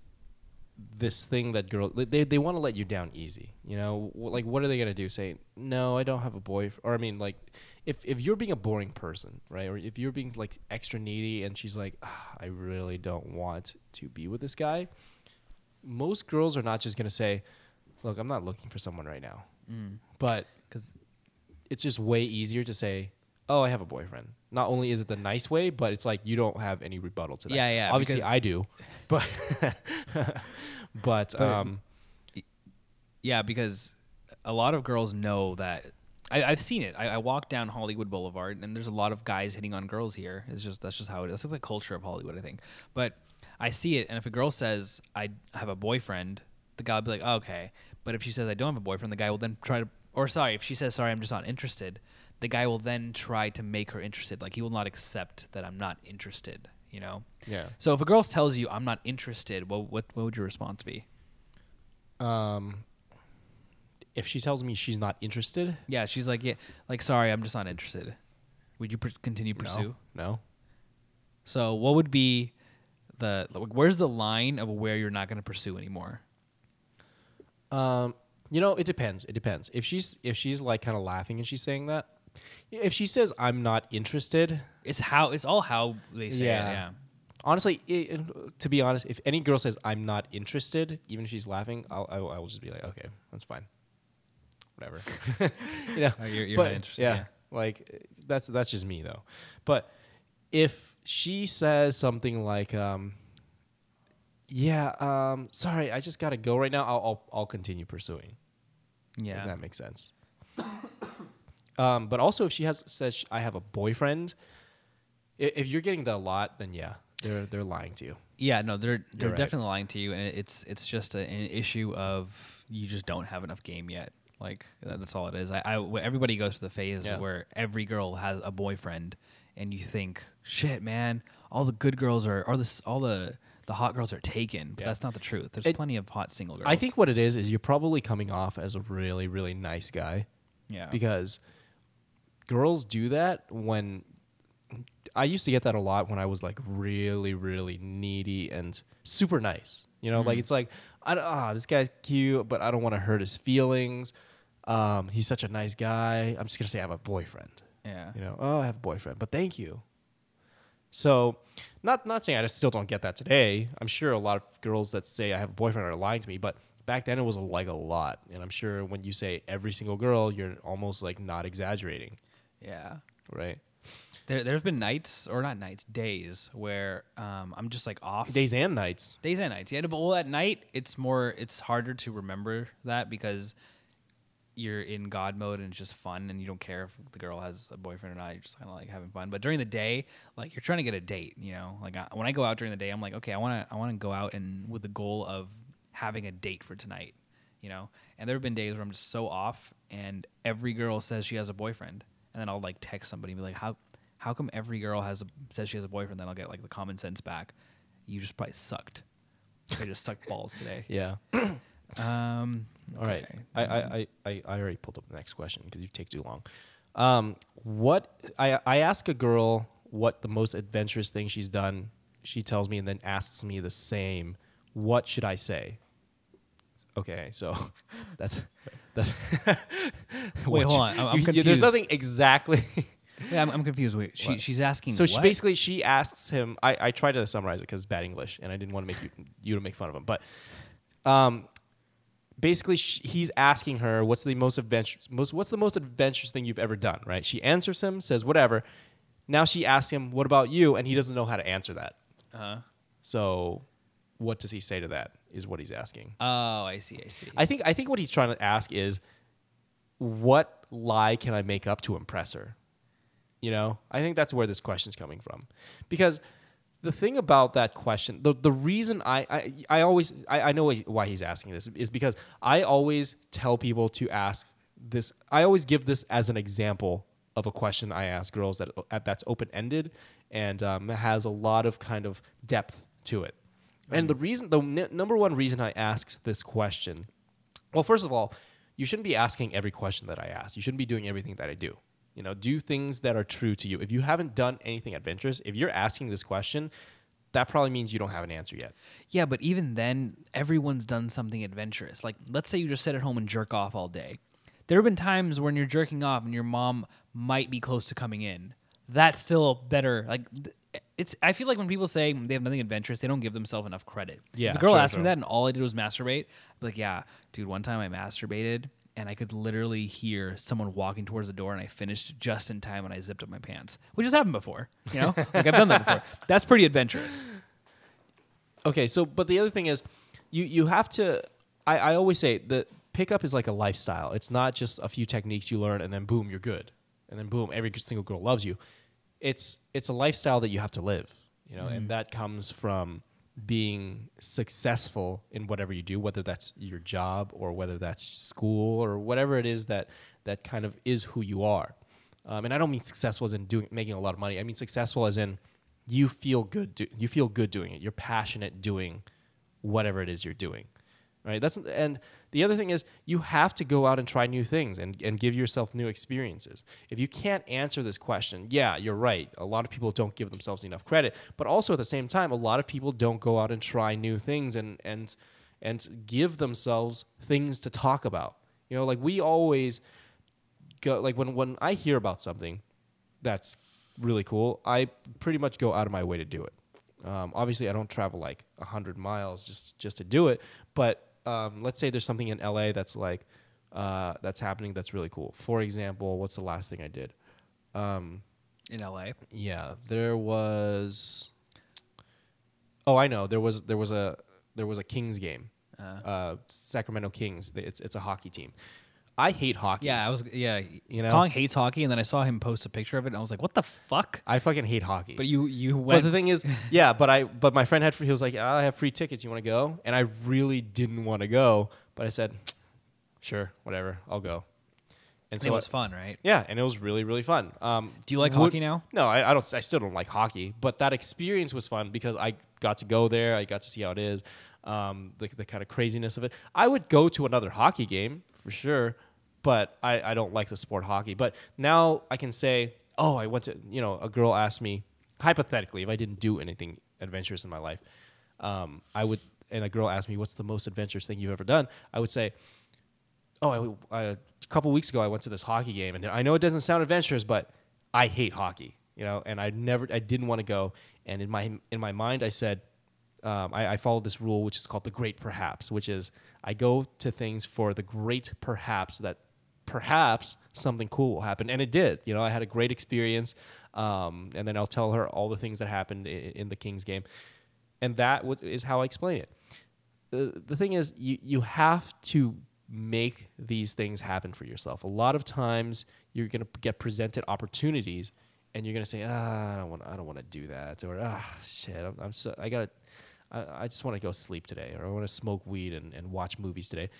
this thing that girls they they want to let you down easy. You know, like what are they gonna do? Say no, I don't have a boyfriend, or I mean, like if if you're being a boring person, right, or if you're being like extra needy, and she's like, ah, I really don't want to be with this guy. Most girls are not just gonna say, look, I'm not looking for someone right now, but Because it's just way easier to say, "Oh, I have a boyfriend." Not only is it the nice way, but it's like you don't have any rebuttal to that. Yeah, yeah, Obviously, I do, but but But- um, Yeah, because a lot of girls know that. I, I've seen it. I, I walk down Hollywood Boulevard, and there's a lot of guys hitting on girls here. It's just that's just how it is. That's like the culture of Hollywood, I think. But I see it, and if a girl says I have a boyfriend, the guy will be like, oh, okay. But if she says I don't have a boyfriend, the guy will then try to, or sorry, if she says sorry, I'm just not interested, the guy will then try to make her interested. Like he will not accept that I'm not interested. You know. Yeah. So if a girl tells you I'm not interested, what what what would your response be? Um, if she tells me she's not interested, Yeah, she's like, yeah, like sorry, I'm just not interested. Would you pr- continue pursue? no, So what would be the like, where's the line of where you're not going to pursue anymore? Um, you know, it depends. It depends. If she's if she's like kind of laughing and she's saying that, if she says I'm not interested, It's how it's all how they say Yeah. it. Yeah. honestly, to be honest, if any girl says I'm not interested, even if she's laughing, I'll I will, I will just be like, okay, that's fine, whatever. you know, Oh, you're- you're but, not interested, Yeah, yeah. like that's that's just me though. But if she says something like, um, "Yeah, um, sorry, I just gotta go right now," I'll I'll, I'll continue pursuing. If Yeah. that makes sense. um, but also, if she has says sh- I have a boyfriend, i- if you're getting that a lot, then yeah, they're they're lying to you. Yeah, no, they're they're right. definitely lying to you, and it's it's just a, an issue of you just don't have enough game yet. Like that- that's all it is. I, I everybody goes through the phase Yeah. where every girl has a boyfriend, and you think, shit, man, all the good girls are, or this, all the the hot girls are taken. But Yeah. that's not the truth. There's It- plenty of hot single girls. I think what it is is you're probably coming off as a really really nice guy yeah, because girls do that when I used to get that a lot when I was like really really needy and super nice. You know, like it's like I don't- ah this guy's cute, but I don't want to hurt his feelings. Um, he's such a nice guy. I'm just gonna say I have a boyfriend. yeah, You know, oh I have a boyfriend, but thank you. So, not not saying I just still don't get that today. I'm sure a lot of girls that say I have a boyfriend are lying to me, but back then it was like a lot, and I'm sure when you say every single girl, you're almost like not exaggerating, yeah. right? There, there's been nights or not nights, days where um, I'm just like off Days and nights. Days and nights. Yeah, but well, at night it's more. It's harder to remember that because you're in God mode and it's just fun, and you don't care if the girl has a boyfriend or not. You're just kind of like having fun. But during the day, like you're trying to get a date. You know, like I, when I go out during the day, I'm like, okay, I want to, I want to go out and with the goal of having a date for tonight. You know, and there have been days where I'm just so off, and every girl says she has a boyfriend, and then I'll like text somebody and be like, how, how come every girl has a says she has a boyfriend? Then I'll get like the common sense back. You just probably sucked. I just sucked balls today. Yeah. Um, All right. okay. I, I, I, I I already pulled up the next question because you take too long. Um, what I I ask a girl what the most adventurous thing she's done. She tells me and then asks me the same. What should I say? Okay, so that's that's. Wait, hold on. I'm- I'm you- There's nothing exactly. Yeah, I'm, I'm confused. Wait, she, What? she's asking. So she what? basically she asks him. I, I tried to summarize it because bad English, and I didn't want to make you you to make fun of him. But um, basically sh he's asking her what's the most adventurous most what's the most adventurous thing you've ever done. Right? She answers him, says whatever. Now she asks him, "What about you?" And he doesn't know how to answer that. Uh-huh. So, what does he say to that? Is what he's asking. Oh, I see. I see. I think I think what he's trying to ask is, what lie can I make up to impress her? You know, I think that's where this question's coming from, because the thing about that question, the the reason I I, I always I, I know why he's asking this is because I always tell people to ask this. I always give this as an example of a question I ask girls that that's open ended and um, has a lot of kind of depth to it. And the reason, the n- number one reason I asked this question, well, first of all, you shouldn't be asking every question that I ask. You shouldn't be doing everything that I do. You know, do things that are true to you. If you haven't done anything adventurous, if you're asking this question, that probably means you don't have an answer yet. Yeah, but even then, everyone's done something adventurous. Like, let's say you just sit at home and jerk off all day. There have been times when you're jerking off and your mom might be close to coming in. That's still better. Like, it's. I feel like when people say they have nothing adventurous, they don't give themselves enough credit. Yeah, the girl sure, asked me that and all I did was masturbate, be like, yeah, dude. One time I masturbated and I could literally hear someone walking towards the door, and I finished just in time when I zipped up my pants, which has happened before. You know, like I've done that before. That's pretty adventurous. Okay, so but the other thing is, you you have to. I, I always say that pickup is like a lifestyle. It's not just a few techniques you learn and then boom you're good, and then boom every single girl loves you. It's it's a lifestyle that you have to live, you know, and mm-hmm. that comes from being successful in whatever you do, whether that's your job or whether that's school or whatever it is that that kind of is who you are. Um, and I don't mean successful as in doing making a lot of money. I mean successful as in you feel good. Do, you feel good doing it. You're passionate doing whatever it is you're doing, right? That's and the other thing is you have to go out and try new things and, and give yourself new experiences. If you can't answer this question, yeah, you're right. A lot of people don't give themselves enough credit, but also at the same time, a lot of people don't go out and try new things and and and give themselves things to talk about. You know, like we always go like when when I hear about something that's really cool, I pretty much go out of my way to do it. Um, obviously, I don't travel like hundred miles just just to do it, but um, let's say there's something in LA that's like uh, that's happening that's really cool. For example, what's the last thing I did? Um, in LA. yeah, there was. Oh, I know. There was there was a there was a Kings game, Uh, uh, Sacramento Kings. It's it's a hockey team. I hate hockey. yeah, I was. Yeah, You know? Kong hates hockey, and then I saw him post a picture of it, and I was like, "What the fuck?" I fucking hate hockey. But you, you But went. the thing is, yeah, but I but my friend had free, he was like, "Ah, I have free tickets. You want to go? And I really didn't want to go, but I said, sure, whatever, I'll go. And it so it was I- fun, right? yeah, and it was really really fun. Um, Do you like would- hockey now? No, I, I don't. I still don't like hockey, but that experience was fun because I got to go there. I got to see how it is, um, the the kind of craziness of it. I would go to another hockey game for sure, but I, I don't like the sport hockey. But now I can say, oh, I went to you know a girl asked me hypothetically if I didn't do anything adventurous in my life, um, I would and a girl asked me what's the most adventurous thing you've ever done. I would say, oh, I, I, a couple weeks ago I went to this hockey game, and I know it doesn't sound adventurous, but I hate hockey, you know, and I never, I didn't want to go. And in my in my mind, I said, um, I, I followed this rule, which is called the great perhaps, which is I go to things for the great perhaps that perhaps something cool will happen, and it did. You know, I had a great experience, um, and then I'll tell her all the things that happened in, in the Kings game, and that w- is how I explain it. The, thing is you, you have to make these things happen for yourself. A lot of times you're going to get presented opportunities and you're going to say ah, i don't want i don't want to do that or ah shit i'm, I'm so i got to I, I just want to go sleep today or i want to smoke weed and, and watch movies today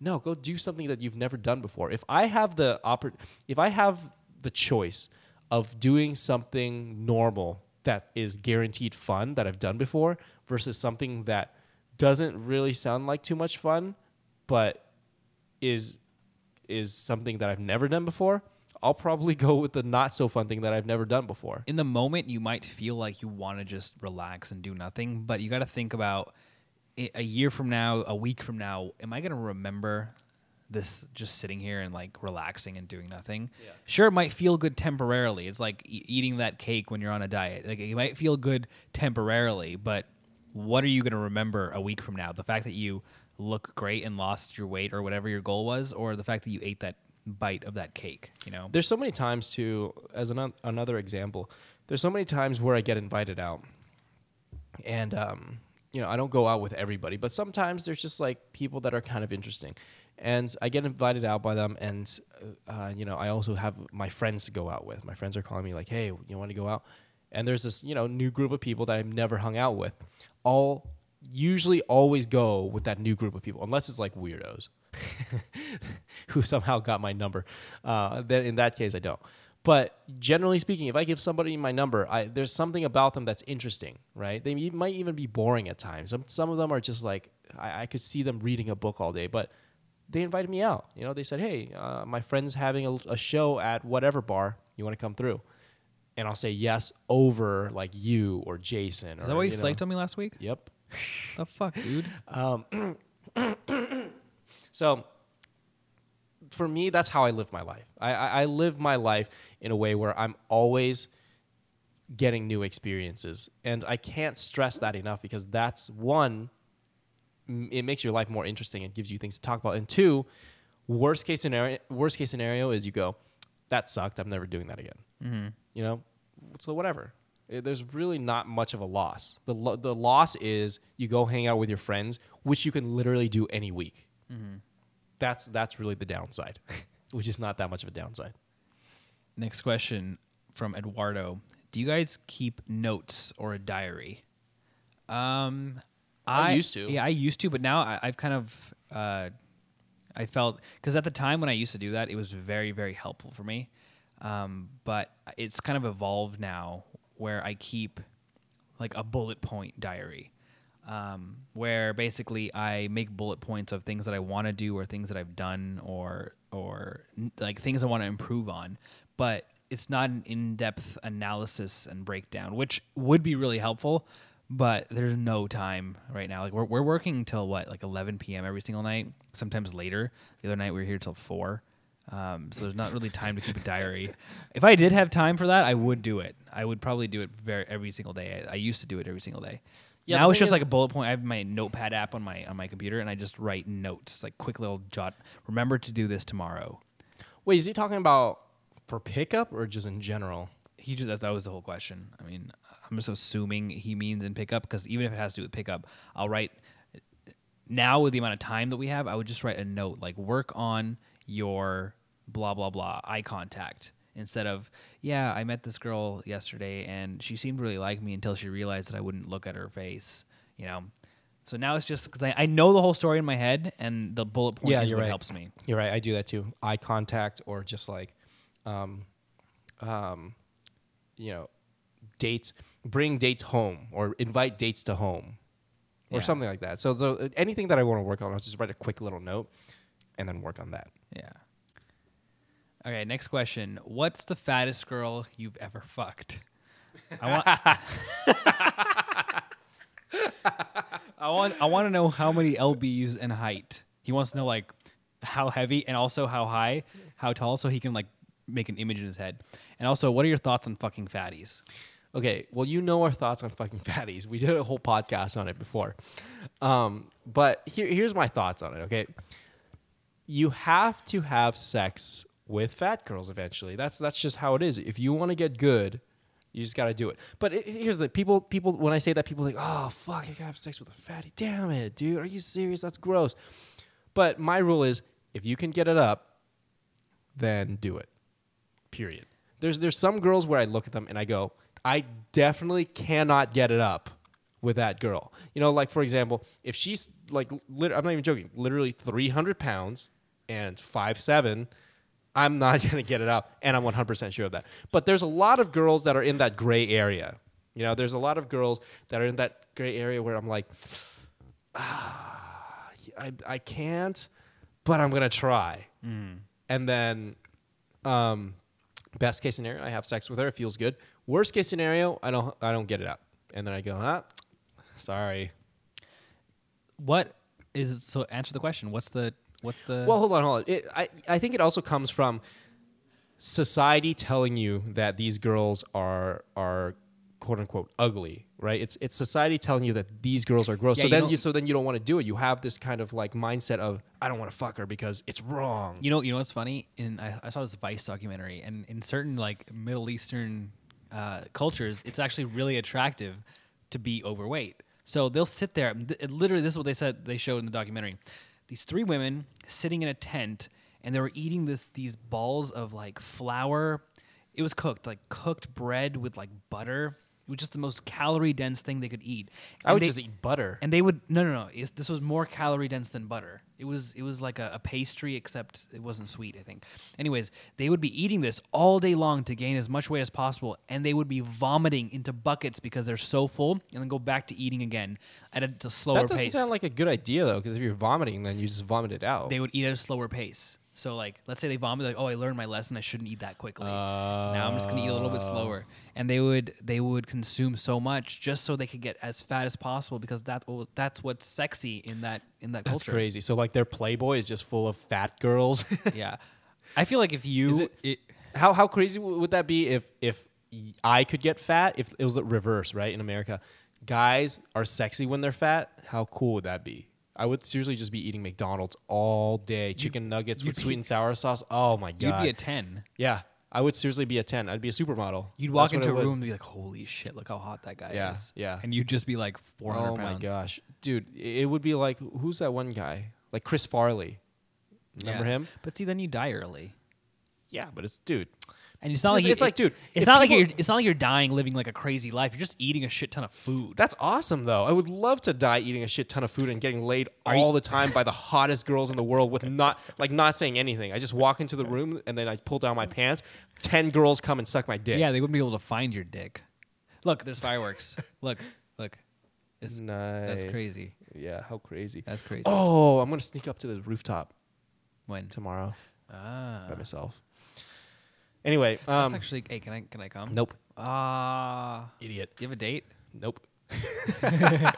no go do something that you've never done before if i have the oppor- if i have the choice of doing something normal that is guaranteed fun that i've done before versus something that doesn't really sound like too much fun, but is is something that I've never done before, I'll probably go with the not so fun thing that I've never done before. in the moment you might feel like you want to just relax and do nothing but you got to think about a year from now a week from now am i going to remember this just sitting here and like relaxing and doing nothing? Yeah. sure it might feel good temporarily. It's like e- eating that cake when you're on a diet. Like it might feel good temporarily but what are you going to remember a week from now? The fact that you look great and lost your weight or whatever your goal was or the fact that you ate that bite of that cake you know? There's so many times too, as an, another example, there's so many times where I get invited out, and um, you know I don't go out with everybody, but sometimes there's just like people that are kind of interesting, and I get invited out by them, and uh, you know I also have my friends to go out with. My friends are calling me like, "Hey, you want to go out?" And there's this you know new group of people that I've never hung out with. All usually always go with that new group of people, unless it's like weirdos who somehow got my number. Uh, then in that case, I don't. But generally speaking, if I give somebody my number, I, there's something about them that's interesting, right? They might even be boring at times. Some, some of them are just like I, I could see them reading a book all day, but they invited me out. You know, they said, "Hey, uh, my friend's having a, a show at whatever bar. You want to come through?" And I'll say yes over like you or Jason. is or, that why you know. flaked on me last week Yep. the fuck dude So for me, that's how I live my life. I, I, I live my life in a way where I'm always getting new experiences. And I can't stress that enough because that's one, it makes your life more interesting and gives you things to talk about. And two, worst case scenario, worst case scenario is you go, that sucked. I'm never doing that again. mm-hmm. You know, so whatever. Eh, There's really not much of a loss. The lo- the loss is you go hang out with your friends, which you can literally do any week. That's that's really the downside, which is not that much of a downside. Next question from Eduardo. Do you guys keep notes or a diary? Um, I used to. Yeah, I used to, but now I, I've kind of, uh, I felt because at the time when I used to do that, it was very, very helpful for me. Um, but it's kind of evolved now where I keep like a bullet point diary. Um, where basically I make bullet points of things that I want to do or things that I've done or or like things I want to improve on, but it's not an in-depth analysis and breakdown, which would be really helpful. But there's no time right now. Like we're we're working till what like 11 p.m. every single night, sometimes later. The other night we were here till four. Um, so there's not really time to keep a diary. If I did have time for that, I would do it. I would probably do it very every single day. I, I used to do it every single day. Yeah, now it's just is- like a bullet point. I have my notepad app on my on my computer, and I just write notes, like quick little jot. Remember to do this tomorrow. Wait, is he talking about for pickup or just in general? He just that, that was the whole question. I mean, I'm just assuming he means in pickup because even if it has to do with pickup, I'll write now with the amount of time that we have. I would just write a note like work on your blah blah blah eye contact instead of yeah I met this girl yesterday and she seemed really like me until she realized that I wouldn't look at her face. You know. So now it's just because I, I know the whole story in my head, and the bullet point Yeah, is you're what right. helps me. You're right. I do that too. Eye contact or just like, um, um, you know, dates. Bring dates home or invite dates to home, or Yeah. something like that. So, so anything that I want to work on, I'll just write a quick little note, and then work on that. Yeah. Okay, next question. What's the fattest girl you've ever fucked? I want I want I want to know how many lbs and height. He wants to know like how heavy and also how high, how tall so he can like make an image in his head. And also, what are your thoughts on fucking fatties? Okay, well, you know our thoughts on fucking fatties. We did a whole podcast on it before. Um, but here, here's my thoughts on it, okay? You have to have sex with fat girls eventually. That's that's just how it is. If you want to get good, you just got to do it. But it, here's the people people when I say that people think, "Oh, fuck, I got to have sex with a fatty." Damn it, dude. Are you serious? That's gross. But my rule is if you can get it up, then do it. Period. There's there's some girls where I look at them and I go, I definitely cannot get it up with that girl. You know, like for example, if she's like, lit- I'm not even joking, literally 300 pounds and five seven, I'm not gonna get it up, and I'm 100% sure of that. But there's a lot of girls that are in that gray area. You know, there's a lot of girls that are in that gray area where I'm like, ah, I I can't, but I'm gonna try. And then, um, best case scenario, I have sex with her. It feels good. Worst case scenario, I don't I don't get it up, and then I go, ah, sorry. What is so answer the question. What's the what's the Well, hold on, hold on. It, I I think it also comes from society telling you that these girls are are quote unquote ugly, right? It's it's society telling you that these girls are gross. Yeah, so you then you so then you don't want to do it. You have this kind of like mindset of I don't want to fuck her because it's wrong. You know, you know what's funny? In I, I saw this Vice documentary, and in certain like Middle Eastern uh, cultures, it's actually really attractive to be overweight. So they'll sit there. th- literally, this is what they said. They showed in the documentary. These three women sitting in a tent, and they were eating this these balls of like flour. It was cooked, like cooked bread with like butter. It was just the most calorie dense thing they could eat. I would they- just eat butter. and they would no no no. It's, this was more calorie dense than butter. It was it was like a, a pastry except it wasn't sweet. I think. Anyways, they would be eating this all day long to gain as much weight as possible, and they would be vomiting into buckets because they're so full, and then go back to eating again at a, a slower that doesn't pace. sound like a good idea though, because if you're vomiting, then you just vomit it out. they would eat at a slower pace. So like, let's say they vomit, like, oh, I learned my lesson. I shouldn't eat that quickly. now I'm just gonna eat a little bit oh. slower. And they would they would consume so much just so they could get as fat as possible because that that's what's sexy in that in that That's culture. crazy. So like their Playboy is just full of fat girls. yeah, I feel like if you Is it- how how crazy would that be if if I could get fat? If it was the reverse, right? In America, guys are sexy when they're fat. How cool would that be? I would seriously just be eating McDonald's all day, chicken nuggets with sweet and sour sauce. Oh my god, you'd be a ten. yeah. I would seriously be a ten. I'd be a supermodel. You'd walk That's what into I a would. room and be like, "Holy shit! Look how hot that guy Yeah, is." yeah. And you'd just be like 400 Oh pounds. my gosh, dude! i- It would be like who's that one guy? Like Chris Farley. Remember Yeah. him? But see, then you die early. Yeah, but it's dude. And it's not like you- it's like, dude, It's not like you're. It's not like you're dying living like a crazy life. You're just eating a shit ton of food. That's awesome, though. I would love to die eating a shit ton of food and getting laid Are all you- the time by the hottest girls in the world with not like not saying anything. I just walk into the room and then I pull down my pants. Ten girls come and suck my dick. Yeah, they wouldn't be able to find your dick. Look, there's fireworks. look, look. It's, nice. That's crazy. Yeah, how crazy. That's crazy. Oh, I'm gonna sneak up to the rooftop when? tomorrow Ah, by myself. Anyway, that's um, actually. Hey, can I can I come? nope, Ah, idiot. do you have a date? Nope.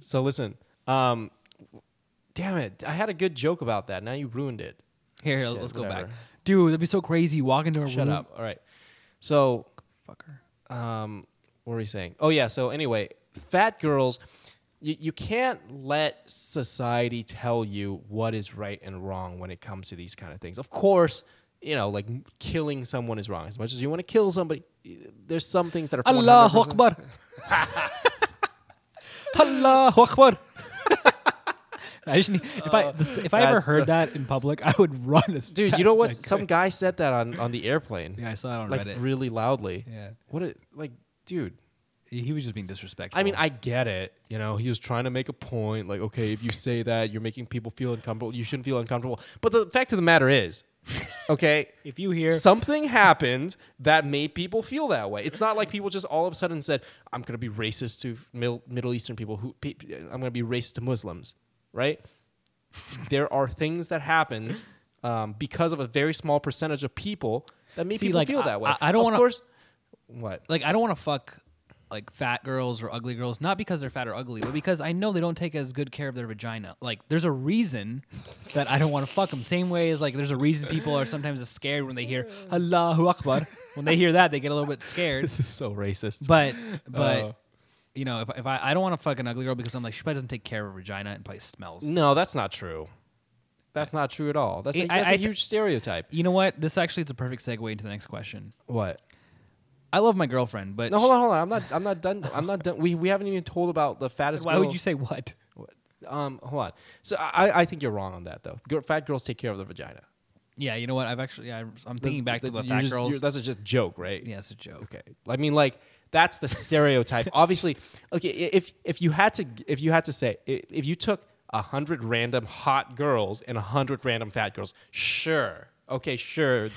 so listen, um, damn it, I had a good joke about that. Now you ruined it. Here, here Shit, let's go whatever. back. Dude, that'd be so crazy. Walk into a Shut room. up. All right. So Fucker. um, what were we saying? Oh yeah. So anyway, fat girls, you, you can't let society tell you what is right and wrong when it comes to these kind of things. Of course, you know, like killing someone is wrong. As much as you want to kill somebody, there's some things that are Allahu 100% Akbar. Allahu Akbar. I just need, if I oh, this, if I ever heard that in public, I would run as Dude, you know what? Some guy said that on, on the airplane, yeah, I saw it on like Reddit. really loudly. yeah, What? It, like, dude. he he was just being disrespectful. I mean, I get it. You know, he was trying to make a point. Like, okay, if you say that, you're making people feel uncomfortable. You shouldn't feel uncomfortable. But the fact of the matter is, okay, if you hear something happened that made people feel that way. It's not like people just all of a sudden said, "I'm going to be racist to Middle, Middle Eastern people. Who pe- I'm going to be racist to Muslims." Right? there are things that happened um, because of a very small percentage of people that made See, people like, feel I- that way. I- I don't wanna- What? like I don't want to fuck like fat girls or ugly girls, not because they're fat or ugly, but because I know they don't take as good care of their vagina. Like there's a reason that I don't want to fuck them. Same way as like there's a reason people are sometimes scared when they hear Allahu Akbar. When they hear that, they get a little bit scared. This is so racist. But but Oh. you know, if, if I I don't want to fuck an ugly girl because I'm like she probably doesn't take care of her vagina and probably smells. No, that's not true. That's not true at all. That's a, that's I a th- huge stereotype. You know what? This actually is a perfect segue into the next question. What? I love my girlfriend, but No, hold on, hold on. I'm not. I'm not done. I'm not done. We we haven't even told about the fattest. why girl. would you say what? Um, hold on. So I I think you're wrong on that though. Gir- Fat girls take care of their vagina. Yeah, you know what? I've actually yeah, I'm thinking back to the fat just- girls. That's a just joke, right? Yeah, it's a joke. Okay. I mean, like that's the stereotype. Obviously, okay. If if you had to if you had to say if you took a hundred random hot girls and a hundred random fat girls, sure. Okay, sure.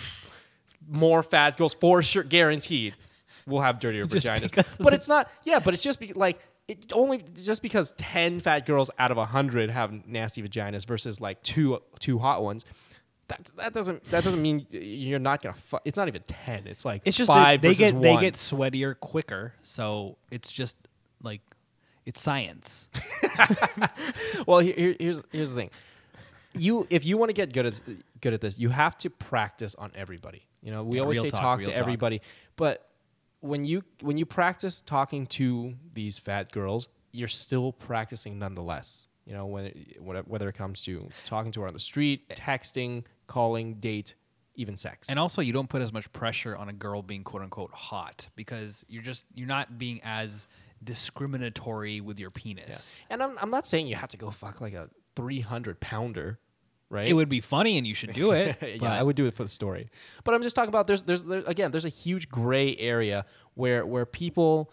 More fat girls for sure, guaranteed. Will have dirtier Just vaginas, but it's not. Yeah, but it's just be, like it only just because ten fat girls out of a hundred have nasty vaginas versus like two two hot ones. That, that doesn't that doesn't mean you're not gonna. Fu- it's not even ten. It's like It's just five they versus get they get sweatier quicker, so it's just like it's science. Well, here- here's here's the thing. You if you want to get good at good at this, you have to practice on everybody. You know, we Yeah, always say talk, talk, to talk. everybody, but when you when you practice talking to these fat girls, you're still practicing nonetheless. You know, when it, whether- it comes to talking to her on the street, texting, calling, date, even sex. And also, you don't put as much pressure on a girl being quote unquote hot because you're just you're not being as discriminatory with your Yeah. penis. And I'm I'm not saying you have to go fuck like a 300 pounder, right? It would be funny, and you should do it. yeah, I would do it for the story. But I'm just talking about there's there's there, again there's a huge gray area where where people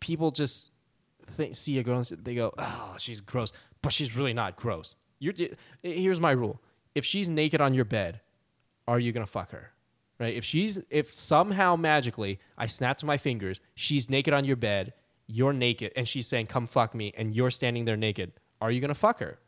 people just think, see a girl and they go oh she's gross, but she's really not gross. You're eh, here's my rule: if she's naked on your bed, are you gonna fuck her? Right? If she's if somehow magically I snapped my fingers, she's naked on your bed, you're naked, and she's saying come fuck me, and you're standing there naked, are you gonna fuck her?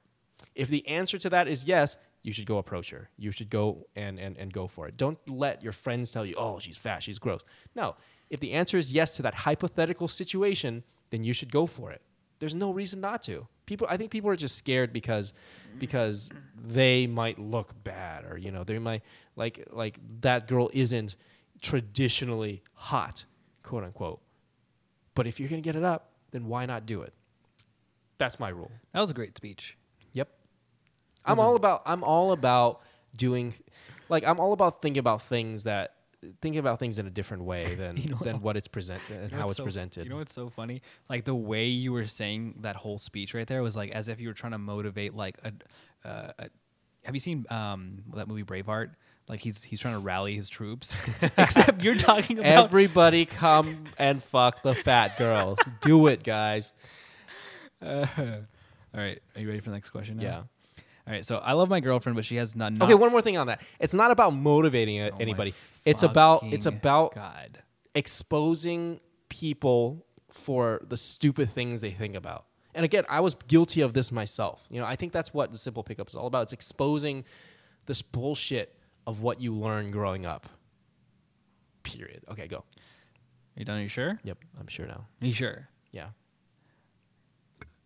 If the answer to that is yes, you should go approach her. You should go and, and, and go for it. Don't let your friends tell you, oh, she's fat, she's gross. No. If the answer is yes to that hypothetical situation, then you should go for it. There's no reason not to. People I think people are just scared because because they might look bad or you know, they might like like that girl isn't traditionally hot, quote unquote. But if you're gonna get it up, then why not do it? That's my rule. that was a great speech. I'm all about I'm all about doing like I'm all about thinking about things that thinking about things in a different way than You know- than what it's presented and You know how it's so- presented. You know what's so funny? Like the way you were saying that whole speech right there was like as if you were trying to motivate like a. Uh, a have you seen um that movie Braveheart? Like he's he's trying to rally his troops. Except you're talking about Everybody come and fuck the fat girls. Do it, guys. All right, are you ready for the next question? now? Yeah. All right, so I love my girlfriend, but she has none. Okay, one more thing on that. It's not about motivating Oh anybody. It's about it's about God. exposing people for the stupid things they think about. And again, I was guilty of this myself. You know, I think that's what the simple pickup is all about. It's exposing this bullshit of what you learn growing up. Period. Okay, go. Are you done? Are you sure? Yep, I'm sure now. Are you sure? Yeah.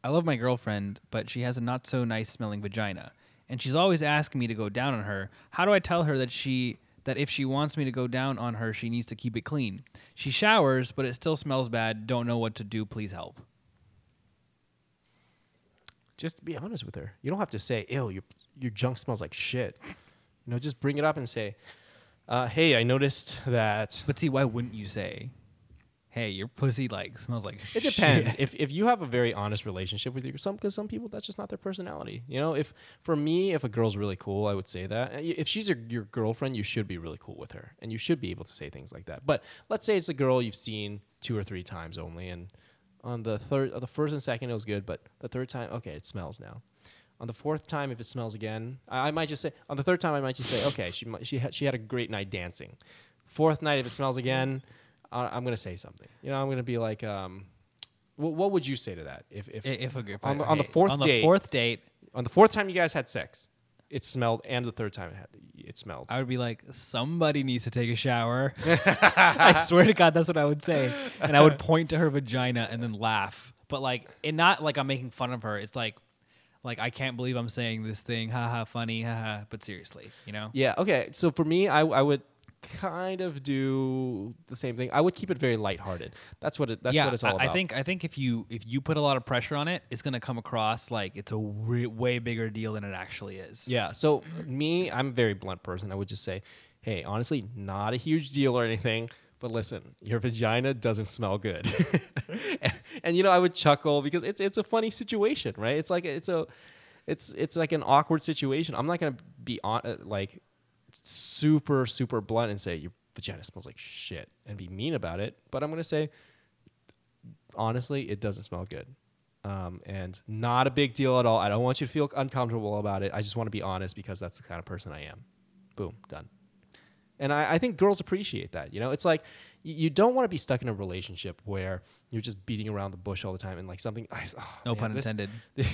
I love my girlfriend, but she has a not so nice smelling vagina. And she's always asking me to go down on her. How do I tell her that she that if she wants me to go down on her, she needs to keep it clean? She showers, but it still smells bad. Don't know what to do. Please help. Just be honest with her. You don't have to say, "Ew, your your junk smells like shit." You know, just bring it up and say, uh, "Hey, I noticed that." But see, why wouldn't you say, "Hey, your pussy like smells like It shit." depends. if if you have a very honest relationship with your some because some people that's just not their personality. You know, if for me, if a girl's really cool, I would say that. If she's your, your girlfriend, you should be really cool with her, and you should be able to say things like that. But let's say it's a girl you've seen two or three times only, and on the third, uh, the first and second it was good, but the third time, okay, it smells now. On the fourth time, if it smells again, I, I might just say. On the third time, I might just say, okay, she might, she had she had a great night dancing. Fourth night, if it smells again, I, I'm gonna say something. You know, I'm gonna be like, um, what, what would you say to that? If if, if, a, if on the, on the fourth on the date, fourth date, on the fourth time you guys had sex, it smelled, and the third time it had it smelled. I would be like, somebody needs to take a shower. I swear to God, that's what I would say. And I would point to her vagina and then laugh. But like, and not like I'm making fun of her. It's like, like I can't believe I'm saying this thing. Haha, funny. Haha. But seriously, you know. Yeah. Okay. So for me, I, I would kind of do the same thing. I would keep it very lighthearted. That's what it. That's yeah, what it's all I, about. I think I think if you if you put a lot of pressure on it, it's gonna come across like it's a re- way bigger deal than it actually is. Yeah. So me, I'm a very blunt person. I would just say, hey, honestly, not a huge deal or anything. But listen, your vagina doesn't smell good, and, and, you know I would chuckle because it's it's a funny situation, right? It's like it's a, it's it's like an awkward situation. I'm not gonna be on uh, like super super blunt and say your vagina smells like shit and be mean about it, but I'm gonna say honestly, it doesn't smell good. Um, and not a big deal at all. I don't want you to feel uncomfortable about it. I just want to be honest because that's the kind of person I am. Boom, done. And I, I think girls appreciate that. You know, it's like you, don't want to be stuck in a relationship where you're just beating around the bush all the time and like something. I, oh, No man, pun this- intended.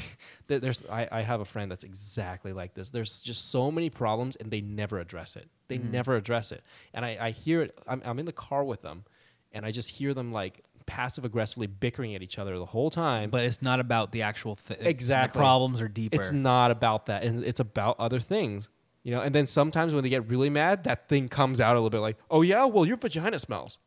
there- there's I, I have a friend that's exactly like this. There's just so many problems and they never address it. They Mm-hmm. never address it. And I, I hear it. I'm, I'm in the car with them, and I just hear them like passive aggressively bickering at each other the whole time. But it's not about the actual thing. Exactly. The problems are deeper. it's not about that, and it's about other things. You know, and then sometimes when they get really mad, that thing comes out a little bit like, "Oh yeah, well your vagina smells,"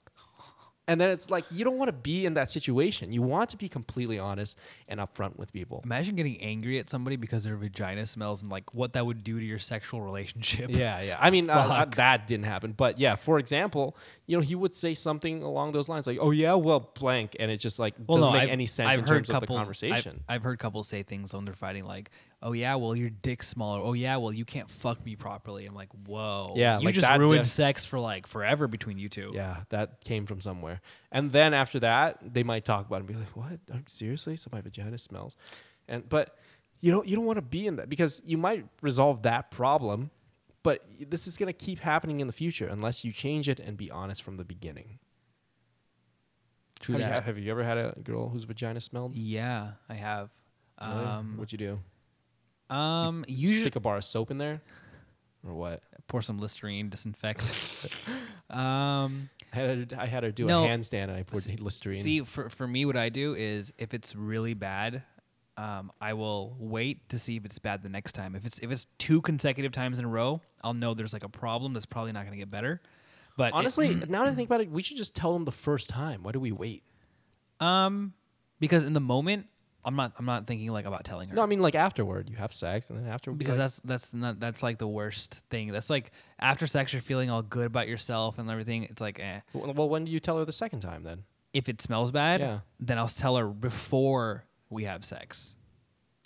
and then it's like you don't want to be in that situation. You want to be completely honest and upfront with people. Imagine getting angry at somebody because their vagina smells and like what that would do to your sexual relationship. Yeah, yeah. I mean, uh, uh, that didn't happen, but yeah. For example, you know, he would say something along those lines, like, "Oh yeah, well, blank," and it just like Well, doesn't no, make I've- any sense I've in terms of the couples- I've- conversation. I've, heard couples say things when they're fighting, like, "Oh yeah, well your dick's smaller. Oh yeah, well you can't fuck me properly." I'm like, "Whoa, Yeah, you like just that ruined diff- sex for like forever between you two. Yeah, that came from somewhere. And then after that, they might talk about it and be like, "What? Seriously? So my vagina smells?" And but you don't you don't want to be in that because you might resolve that problem, but this is going to keep happening in the future unless you change it and be honest from the beginning. True have, you, have you ever had a girl whose vagina smelled? Yeah, I have. Really? Um, What'd you do? Um, usually Stick a bar of soap in there, or what? pour some Listerine, disinfect. um, I had her, I had her do No. a handstand and I poured Listerine. See, for for me, what I do is if it's really bad, um, I will wait to see if it's bad the next time. If it's if it's two consecutive times in a row, I'll know there's like a problem that's probably not going to get better. But it- Honestly, now that I think about it, we should just tell them the first time. Why do we wait? um, because in the moment, I'm not I'm not thinking like about telling her. No, I mean like afterward. You have sex and then afterward. because like, that's that's not that's like the worst thing. That's like after sex, you're feeling all good about yourself and everything. It's like, eh. Well, when do you tell her the second time then? If it smells bad, Yeah. then I'll tell her before we have sex.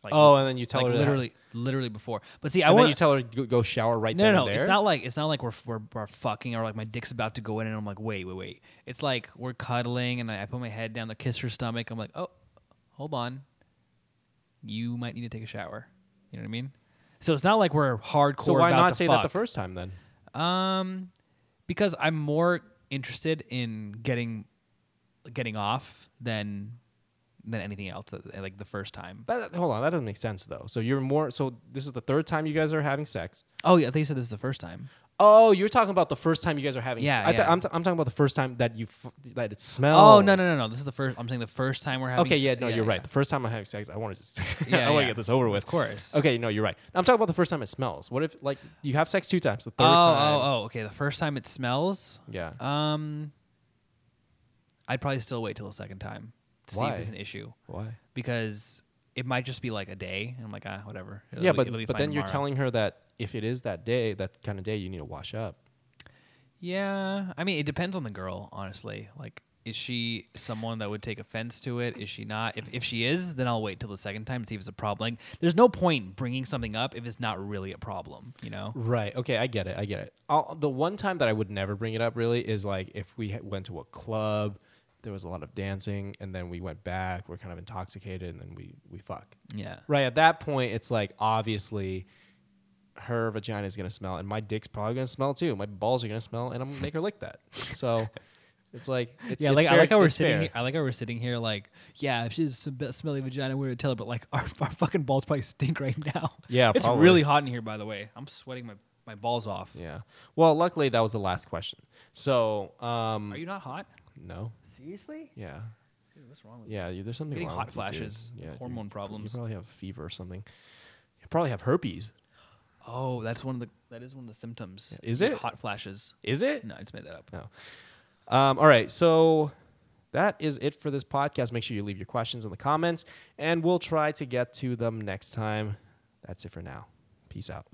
Like oh, and then you tell like her literally, literally before. But see, I and then want you tell her go- go shower right no, no, and no. there. It's not like it's not like we're, we're we're fucking or like my dick's about to go in and I'm like, wait, wait, wait. It's like we're cuddling and I, I put my head down to kiss her stomach. I'm like, oh, hold on, you might need to take a shower. You know what I mean? So it's not like we're hardcore. so why not say that the first time then? Um, because I'm more interested in getting getting off than than anything else. Like the first time. But hold on, that doesn't make sense though. So you're more. So this is the third time you guys are having sex. Oh yeah, I thought you said this is the first time. Oh, you're talking about the first time you guys are having. Yeah, sex. I th- yeah. I'm, talking about the first time that you f- that it smells. Oh no no no no! This is the first. I'm saying the first time we're having. Okay, yeah, no, you're right. The first time I'm having sex, I want to just, Yeah, I want to yeah. get this over with. Of course. Okay, no, you're right. I'm talking about the first time it smells. What if like you have sex two times, the third Oh time? oh oh. Okay, the first time it smells. Yeah. Um, I'd probably still wait till the second time to see Why? if it's an issue Why? because it might just be like a day. And I'm like ah whatever. It'll yeah, be- but it'll be but then you're telling her that if it is that day, that kind of day, you need to wash up. Yeah, I mean, it depends on the girl, honestly. Like, is she someone that would take offense to it? Is she not? If, if she is, then I'll wait till the second time to see if it's a problem. Like, there's no point bringing something up if it's not really a problem, you know? Right. Okay, I get it. I get it. I'll, the one time that I would never bring it up really is like if we went to a club, there was a lot of dancing, and then we went back, we're kind of intoxicated, and then we we fuck. Yeah. Right at that point, it's like obviously her vagina is gonna smell, and my dick's probably gonna smell too. My balls are gonna smell, and I'm gonna make her lick that. So it's like it's, Yeah, it's like I like how we're sitting. fair. Here, I like how we're sitting here. Like, yeah, if she's a smelly vagina, we're gonna tell her. But like, our, our fucking balls probably stink right now. Yeah, it's probably. really hot in here. By the way, I'm sweating my my balls off. Yeah. Well, luckily that was the last question. So um, Are you not hot? no. Seriously? Yeah. Dude, what's wrong with Yeah. You, there's something Getting wrong hot with you, dude. flashes, Yeah. you- hormone You problems. probably have fever or something. You probably have herpes. Oh, that's one of the that is one of the symptoms. Yeah, is You get it? hot flashes? Is it? No, I just made that up. No. Um, all right. So that is it for this podcast. Make sure you leave your questions in the comments, and we'll try to get to them next time. That's it for now. Peace out.